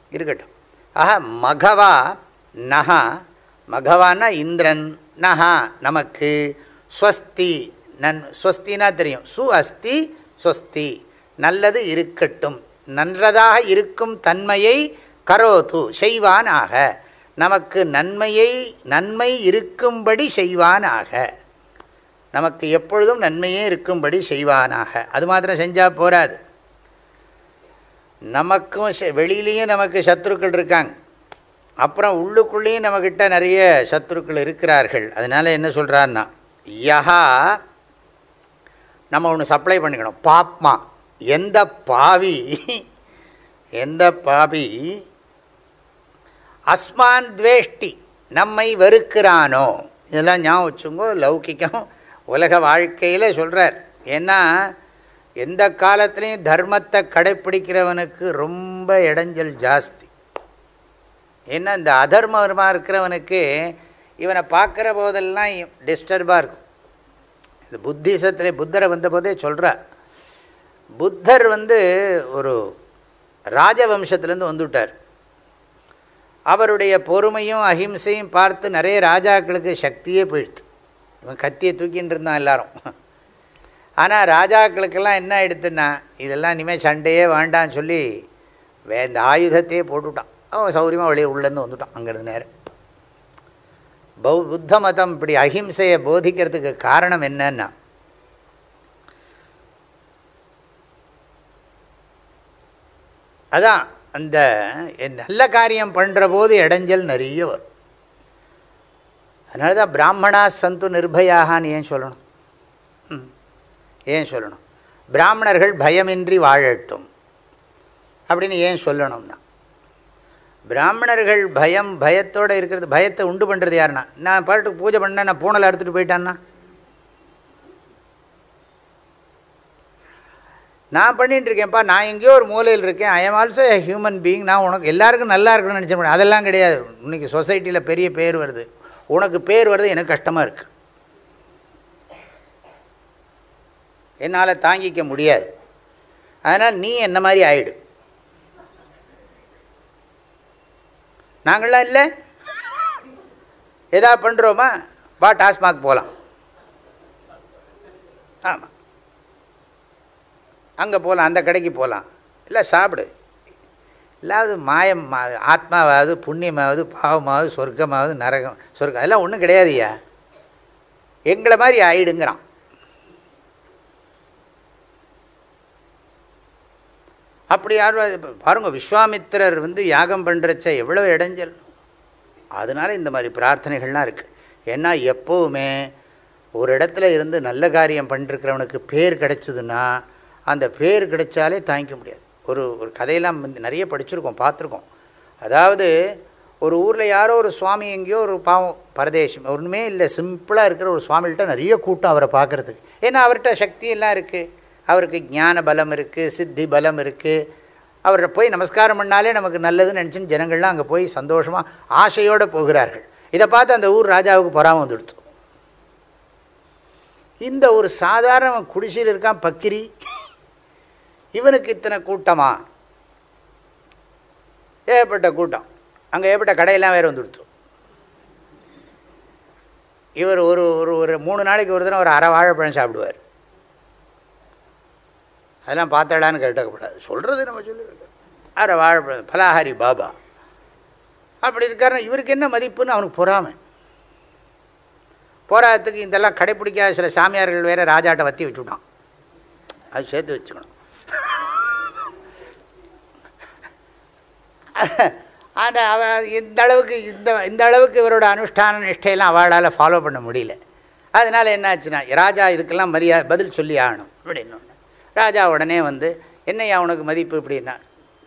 இருக்கட்டும். ஆஹா மகவா நகா. மகவானா இந்திரன் நகா நமக்கு ஸ்வஸ்தி. நன் ஸ்வஸ்தினா தெரியும். சு அஸ்தி ஸ்வஸ்தி. நல்லது இருக்கட்டும். நன்றதாக இருக்கும் தன்மையை கரோது செய்வானாக. நமக்கு நன்மையை நன்மை இருக்கும்படி செய்வானாக. நமக்கு எப்பொழுதும் நன்மையே இருக்கும்படி செய்வானாக. அது மாத்திரம் செஞ்சால் போராது நமக்கும் வெளியிலையும் நமக்கு சத்ருக்கள் இருக்காங்க. அப்புறம் உள்ளுக்குள்ளேயும் நம்மக்கிட்ட நிறைய சத்ருக்கள் இருக்கிறார்கள். அதனால் என்ன சொல்கிறாருன்னா யஹா நம்ம ஒன்று சப்ளை பண்ணிக்கணும். பாப்மா. எந்த பாவி எந்த பாவி அஸ்மான் துவேஷ்டி நம்மை வெறுக்கிறானோ? இதெல்லாம் ஞாபகம் வச்சுங்கோ லௌகிக்கம் உலக வாழ்க்கையில் சொல்கிறார் ஏன்னா எந்த காலத்துலேயும் தர்மத்தை கடைப்பிடிக்கிறவனுக்கு ரொம்ப இடைஞ்சல் ஜாஸ்தி. ஏன்னா இந்த அதர்மமாக இருக்கிறவனுக்கு இவனை பார்க்குற போதெல்லாம் டிஸ்டர்பாக இருக்கும். இந்த புத்திசத்தில் புத்தரை வந்தபோதே சொல்கிறார் புத்தர் வந்து ஒரு ராஜவம்சத்துலேருந்து வந்துவிட்டார் அவருடைய பொறுமையும் அஹிம்சையும் பார்த்து நிறைய ராஜாக்களுக்கு சக்தியே போயிடுது. இவன் கத்தியை தூக்கின்னு இருந்தான் எல்லாரும். ஆனால் ராஜாக்களுக்கெல்லாம் என்ன எடுத்துன்னா இதெல்லாம் இனிமேல் சண்டையே வேண்டான்னு சொல்லி வே இந்த ஆயுதத்தையே போட்டுவிட்டான் அவன் சௌரியமாக வெளியே உள்ளேருந்து வந்துவிட்டான் அங்கேருந்து நேரம் பௌ புத்த மதம் இப்படி அஹிம்சையை போதிக்கிறதுக்கு காரணம் என்னன்னா அதான் அந்த நல்ல காரியம் பண்ணுற போது இடைஞ்சல் நிறைய வரும். அதனால தான் பிராமணா சந்து நிர்பயாகான்னு ஏன் சொல்லணும்? ஏன் சொல்லணும்? பிராமணர்கள் பயமின்றி வாழட்டும். அப்படின்னு ஏன் சொல்லணும்னா பிராமணர்கள் பயம் பயத்தோடு இருக்கிறது பயத்தை உண்டு பண்ணுறது யாருன்னா நான் பாட்டுக்கு பூஜை பண்ண நான் பூனலை அறுத்துட்டு போயிட்டான்னா நான் பண்ணிகிட்டு இருக்கேன்ப்பா நான் எங்கேயோ ஒரு மூலையில் இருக்கேன். I am also a human being நான் உனக்கு எல்லாருக்கும் நல்லா இருக்கணும்னு நினச்சேன் அதெல்லாம் கிடையாது. இன்னைக்கு சொசைட்டியில் பெரிய பேர் வருது. உனக்கு பேர் வருது எனக்கு கஷ்டமாக இருக்குது என்னால் தாங்கிக்க முடியாது. அதனால் நீ என்ன மாதிரி ஆயிடு. நாங்களாம் இல்லை. எதா பண்ணுறோமா வா டாஸ்மாக் போகலாம் ஆமாம் அங்கே போகலாம் அந்த கடைக்கு போகலாம் இல்லை சாப்பிடு. இல்லாவது மாயம் மா- ஆத்மாவாவது புண்ணியமாவது பாவமாவது சொர்க்கமாவது நரகம் சொர்க்கம் அதெல்லாம் ஒன்றும் கிடையாதுயா எங்களை மாதிரி ஆயிடுங்கிறான். அப்படி யாரும் பாருங்கள் பாருங்க விஸ்வாமித்திரர் வந்து யாகம் பண்ணுறச்ச எவ்வளோ இடைஞ்சல். அதனால இந்த மாதிரி பிரார்த்தனைகள்லாம் இருக்குது ஏன்னா எப்போவுமே ஒரு இடத்துல இருந்து நல்ல காரியம் பண்ணிருக்கிறவனுக்கு பேர் கிடைச்சதுன்னா அந்த பேர் கிடைச்சாலே தாங்கிக்க முடியாது. ஒரு ஒரு கதையெல்லாம் வந்து நிறைய படிச்சிருக்கோம் பார்த்துருக்கோம். அதாவது ஒரு ஊரில் யாரோ ஒரு சுவாமி எங்கேயோ ஒரு பாவம் பரதேசம் ஒன்றுமே இல்லை சிம்பிளாக இருக்கிற ஒரு சுவாமிகிட்ட நிறைய கூட்டம் அவரை பார்க்குறதுக்கு. ஏன்னா அவர்கிட்ட சக்தி எல்லாம் இருக்குது அவருக்கு ஞான பலம் இருக்குது சித்தி பலம் இருக்குது அவரை போய் நமஸ்காரம் பண்ணாலே நமக்கு நல்லதுன்னு நினச்சின்னு ஜனங்கள்லாம் அங்கே போய் சந்தோஷமாக ஆசையோடு போகிறார்கள். இதை பார்த்து அந்த ஊர் ராஜாவுக்கு பொறாமல் வந்துடுத்து இந்த ஒரு சாதாரண குடிசையில் இருக்கான் பக்கிரி. இவனுக்கு இத்தனை கூட்டமா? ஏகப்பட்ட கூட்டம். அங்கே ஏகப்பட்ட கடையெல்லாம் வேறு வந்துடுச்சு. இவர் ஒரு ஒரு ஒரு மூணு நாளைக்கு ஒரு தினம் ஒரு அரை வாழைப்பழம் சாப்பிடுவார். அதெல்லாம் பார்த்தாடான்னு கேட்டக்கூடாது சொல்கிறது நம்ம சொல்லி. அரை வாழைப்பழம் பலாஹாரி பாபா. அப்படி இருக்காருன்னா இவருக்கு என்ன மதிப்புன்னு அவனுக்கு பொறாமை. போராட்டத்துக்கு இதெல்லாம் கடைப்பிடிக்காத சில சாமியார்கள் வேறு ராஜாட்ட வத்தி வச்சுட்டான். அது சேர்த்து வச்சுக்கணும். ஆனால் அவ இந்த அளவுக்கு இந்த இந்த அளவுக்கு இவரோட அனுஷ்டான நிஷ்டையெல்லாம் அவளால் ஃபாலோ பண்ண முடியல. அதனால் என்னாச்சுன்னா ராஜா இதுக்கெல்லாம் மரியாதை பதில் சொல்லி ஆகணும் அப்படின்னு ராஜா உடனே வந்து என்னையா உனக்கு மதிப்பு இப்படின்னா?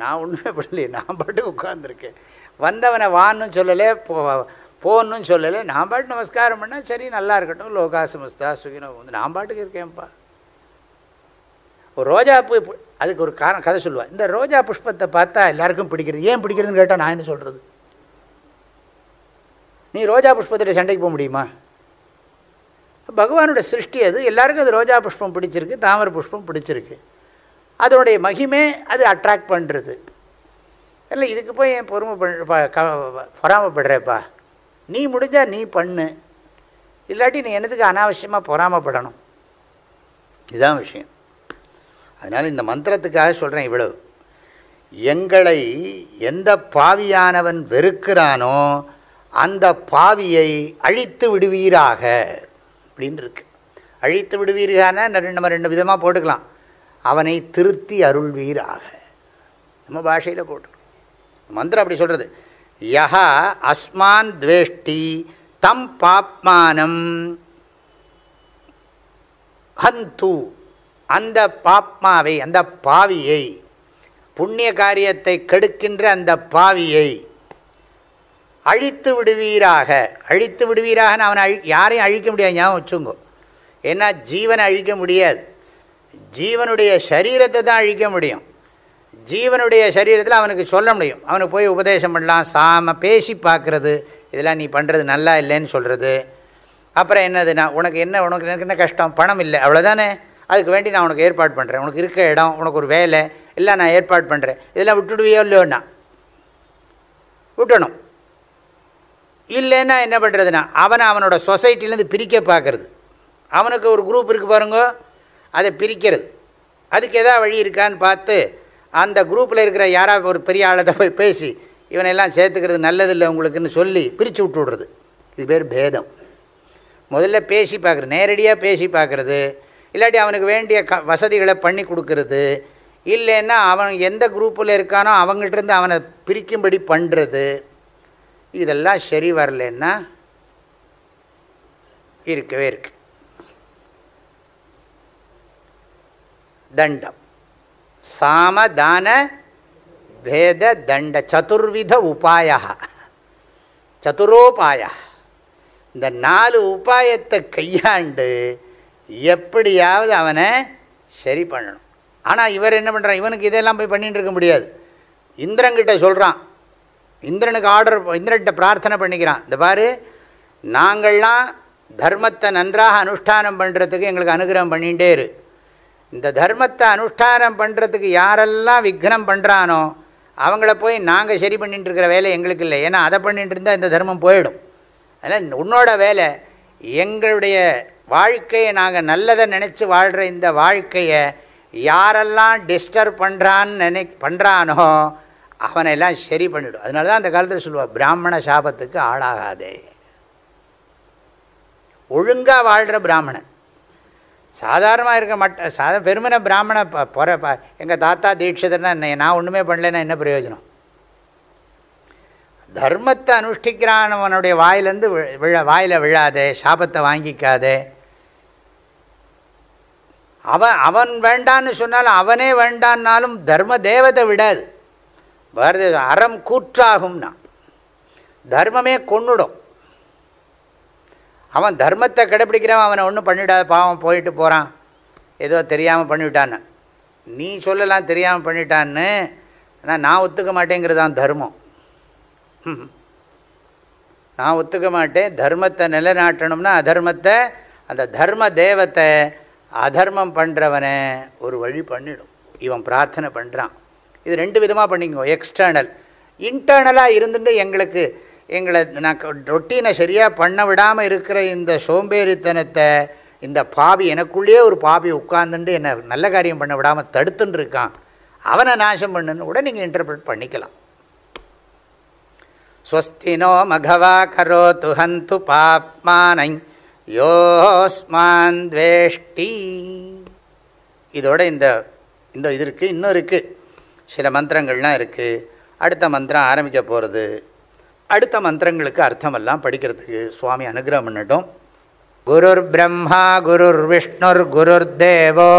நான் ஒன்றுமே பண்ணலையே நான் பாட்டு உட்காந்துருக்கேன் வந்தவனை வான்னு சொல்லலை போ போகணும்னு சொல்லலை நான் பாட்டு நமஸ்காரம் பண்ணால் சரி நல்லா இருக்கட்டும். லோகா சமஸ்தா சுகினோ வந்து நான் பாட்டுக்கு இருக்கேன்ப்பா. ஒரு ரோஜா பூ அதுக்கு ஒரு காரணம் கதை சொல்லுவா. இந்த ரோஜா புஷ்பத்தை பார்த்தா எல்லாருக்கும் பிடிக்கிறது. ஏன் பிடிக்கிறதுன்னு கேட்டால் நான் என்ன சொல்கிறது நீ ரோஜா புஷ்பத்திட்ட சண்டைக்கு போக முடியுமா? பகவானோட சிருஷ்டி அது. எல்லாருக்கும் அது ரோஜா புஷ்பம் பிடிச்சிருக்கு தாமரை புஷ்பம் பிடிச்சிருக்கு. அதனுடைய மகிமே அது அட்ராக்ட் பண்ணுறது இல்லை இதுக்கு போய் என் பொறுமை பண்ண ப- நீ முடிஞ்சால் நீ பண்ணு. இல்லாட்டி நீ என்னதுக்கு அனாவசியமாக பொறாமைப்படணும்? இதுதான் விஷயம். அதனால் இந்த மந்திரத்துக்காக சொல்கிறேன் இவ்வளவு. எங்களை எந்த பாவியானவன் வெறுக்கிறானோ அந்த பாவியை அழித்து விடுவீராக அப்படின்னு இருக்கு. அழித்து விடுவீரான நம்ம ரெண்டு விதமாக போட்டுக்கலாம். அவனை திருத்தி அருள்வீராக. நம்ம பாஷையில் போட்டுருக்கோம் மந்திரம் அப்படி சொல்கிறது யஹா அஸ்மான் துவேஷ்டி தம் பாப்மானம். ஹந்து. அந்த பாப்மாவை அந்த பாவியை புண்ணிய காரியத்தை கெடுக்கின்ற அந்த பாவியை அழித்து விடுவீராக. அழித்து விடுவீராகன்னு அவனை அழி யாரையும் அழிக்க முடியாது ஞாபகம் வச்சுங்கோ ஏன்னா ஜீவனை அழிக்க முடியாது. ஜீவனுடைய சரீரத்தை தான் அழிக்க முடியும். ஜீவனுடைய சரீரத்தில் அவனுக்கு சொல்ல முடியும். அவனுக்கு போய் உபதேசம் பண்ணலாம் சாம பேசி பார்க்குறது இதெல்லாம் நீ பண்ணுறது நல்லா இல்லைன்னு சொல்கிறது அப்புறம் என்னதுன்னா உனக்கு என்ன உனக்கு எனக்கு என்ன கஷ்டம்? பணம் இல்லை. அவ்வளோதானே அதுக்கு வேண்டி நான் உனக்கு ஏற்பாடு பண்ணுறேன் உனக்கு இருக்க இடம் உனக்கு ஒரு வேலை எல்லாம் நான் ஏற்பாடு பண்ணுறேன் இதெல்லாம் விட்டுடுவியோ இல்லையோன்னா விட்டணும். இல்லைன்னா என்ன பண்ணுறதுன்னா அவனை அவனோட சொசைட்டிலேருந்து பிரிக்க பார்க்குறது. அவனுக்கு ஒரு குரூப் இருக்குது பாருங்க அதை பிரிக்கிறது. அதுக்கு எதா வழி இருக்கான்னு பார்த்து அந்த குரூப்பில் இருக்கிற யாராவது ஒரு பெரிய ஆள்கிட்ட போய் பேசி இவனெல்லாம் சேர்த்துக்கிறது நல்லதில்லை உங்களுக்குன்னு சொல்லி பிரித்து விட்டு விட்றது. இது பேர் பேதம். முதல்ல பேசி பார்க்குறது நேரடியாக பேசி பார்க்குறது இல்லாட்டி அவனுக்கு வேண்டிய க வசதிகளை பண்ணி கொடுக்கறது. இல்லைன்னா அவன் எந்த குரூப்பில் இருக்கானோ அவங்ககிட்டருந்து அவனை பிரிக்கும்படி பண்ணுறது இதெல்லாம் சரி வரலன்னா இருக்கவே இருக்கு. தண்டம். சாமதான பேத தண்ட சதுர்வித உபாய சதுரோபாய இந்த நாலு உபாயத்தை கையாண்டு எப்படியாவது அவனை சரி பண்ணணும். ஆனால் இவர் என்ன பண்ணுறான் இவனுக்கு இதெல்லாம் போய் பண்ணிகிட்டு இருக்க முடியாது. இந்திரங்கிட்ட சொல்கிறான் இந்திரனுக்கு ஆர்டர் இந்திரன்கிட்ட பிரார்த்தனை பண்ணிக்கிறான். இந்த பாரு நாங்கள்லாம் தர்மத்தை நன்றாக அனுஷ்டானம் பண்ணுறதுக்கு எங்களுக்கு அனுகிரகம் பண்ணிகிட்டே இரு. இந்த தர்மத்தை அனுஷ்டானம் பண்ணுறதுக்கு யாரெல்லாம் விக்னம் பண்ணுறானோ அவங்கள போய் நாங்கள் சரி பண்ணிகிட்டு இருக்கிற வேலை எங்களுக்கு இல்லை. ஏன்னா அதை பண்ணிகிட்டு இருந்தால் இந்த தர்மம் போயிடும். அதனால் உன்னோட வேலை எங்களுடைய வாழ்க்கையை நாங்கள் நல்லதை நினச்சி வாழ்கிற இந்த வாழ்க்கையை யாரெல்லாம் டிஸ்டர்ப் பண்ணுறான்னு நினை பண்ணுறானோ அவனையெல்லாம் சரி பண்ணிவிடும் அதனால தான் அந்த காலத்தில் சொல்லுவாள் பிராமண சாபத்துக்கு ஆளாகாதே. ஒழுங்காக வாழ்கிற பிராமணன். சாதாரணமாக இருக்க மட்ட சாதா பெருமனை பிராமண ப பொற எங்கள் தாத்தா தீட்சிதர்னா என்ன நான் ஒன்றுமே பண்ணலைன்னா என்ன பிரயோஜனம்? தர்மத்தை அனுஷ்டிக்கிறானவனுடைய வாயிலேருந்து விழ வாயில் விழாதே சாபத்தை வாங்கிக்காதே. அவன் அவன் வேண்டான்னு சொன்னாலும் அவனே வேண்டான்னாலும் தர்ம தேவதை விடாது. பாரத அறம் கூற்றாகும்னா. தர்மமே கொன்னுடும். அவன் தர்மத்தை கடைப்பிடிக்கிறவன் அவனை ஒன்றும் பண்ணிவிடாத பாவம் போயிட்டு போகிறான் ஏதோ தெரியாமல் பண்ணிவிட்டான்னு. நீ சொல்லலாம் தெரியாமல் பண்ணிட்டான்னு. ஆனால் நான் ஒத்துக்க மாட்டேங்கிறதான் தர்மம். நான் ஒத்துக்க மாட்டேன். தர்மத்தை நிலைநாட்டணும்னா அதர்மத்தை அந்த தர்ம தேவத்தை அதர்மம் பண்ணுறவனை ஒரு வழி பண்ணிடும். இவன் பிரார்த்தனை பண்ணுறான் இது ரெண்டு விதமாக பண்ணிக்கோ எக்ஸ்டர்னல் இன்டர்னலாக இருந்துட்டு எங்களுக்கு எங்களை நான் ரொட்டீனை சரியாக பண்ண விடாமல் இருக்கிற இந்த சோம்பேறித்தனத்தை இந்த பாவி எனக்குள்ளேயே ஒரு பாவி உட்கார்ந்துட்டு என்னை நல்ல காரியம் பண்ண விடாமல் தடுத்துன்னு இருக்கான். அவனை நாசம் பண்ணுன்னு கூட நீங்கள் இன்டர்பிரட் பண்ணிக்கலாம். ஸ்வஸ்தினோ மகவா கரோத்து ஹந்து பாப்மானை யோஸ்மான் துவேஷ்டி இதோட இந்த இந்த இது இருக்குது இன்னும் இருக்குது சில மந்திரங்கள்லாம் இருக்குது அடுத்த மந்திரம் ஆரம்பிக்க போகிறது அடுத்த மந்திரங்களுக்கு அர்த்தமெல்லாம் படிக்கிறதுக்கு சுவாமி அனுகிரகம் பண்ணட்டும். குருர் பிரம்மா குருர் விஷ்ணுர் குருர் தேவோ.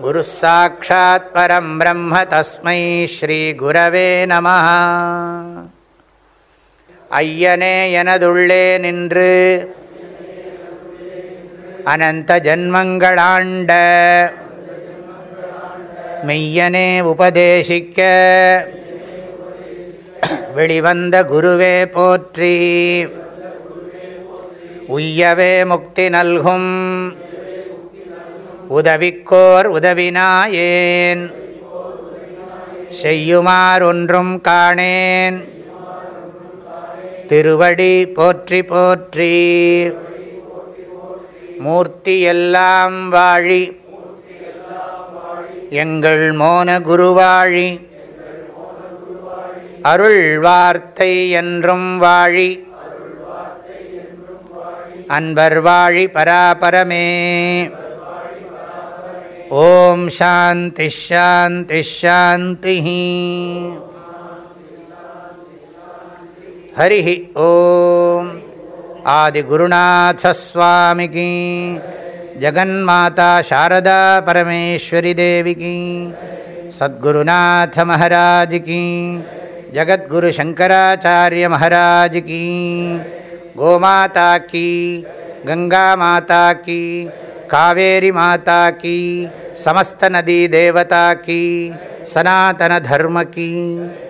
குரு சாட்சாத் பரம் பிரம்ம தஸ்மை ஸ்ரீ குரவே நம. ஐயனே எனதுள்ளே நின்று அனந்த ஜன்மங்களாண்ட மெய்யனே உபதேசிக்க வெளிவந்த குருவே போற்றி. உய்யவே முக்தி நல்கும். உதவிக்கோர் உதவினாயேன். செய்யுமாறொன்றும் காணேன். திருவடி போற்றி போற்றி மூர்த்தி எல்லாம் வாழி. எங்கள் மோன குருவாழி. அருள் வார்த்தை என்றும் வாழி. அன்பர் வாழி பராபரமே. ॐ शान्तिश्शान्तिश्शान्तिः हरिः ॐ आदिगुरुनाथस्वामिकी जगन्माता शारदा परमेश्वरी देविकी सद्गुरुनाथमहाराजिकी जगद्गुरुशङ्कराचार्यमहाराजिकी गोमाता की गङ्गामाता की காவேரி மாதா கீ கோமாதா கி கங்கா மாதா கி. காவேரி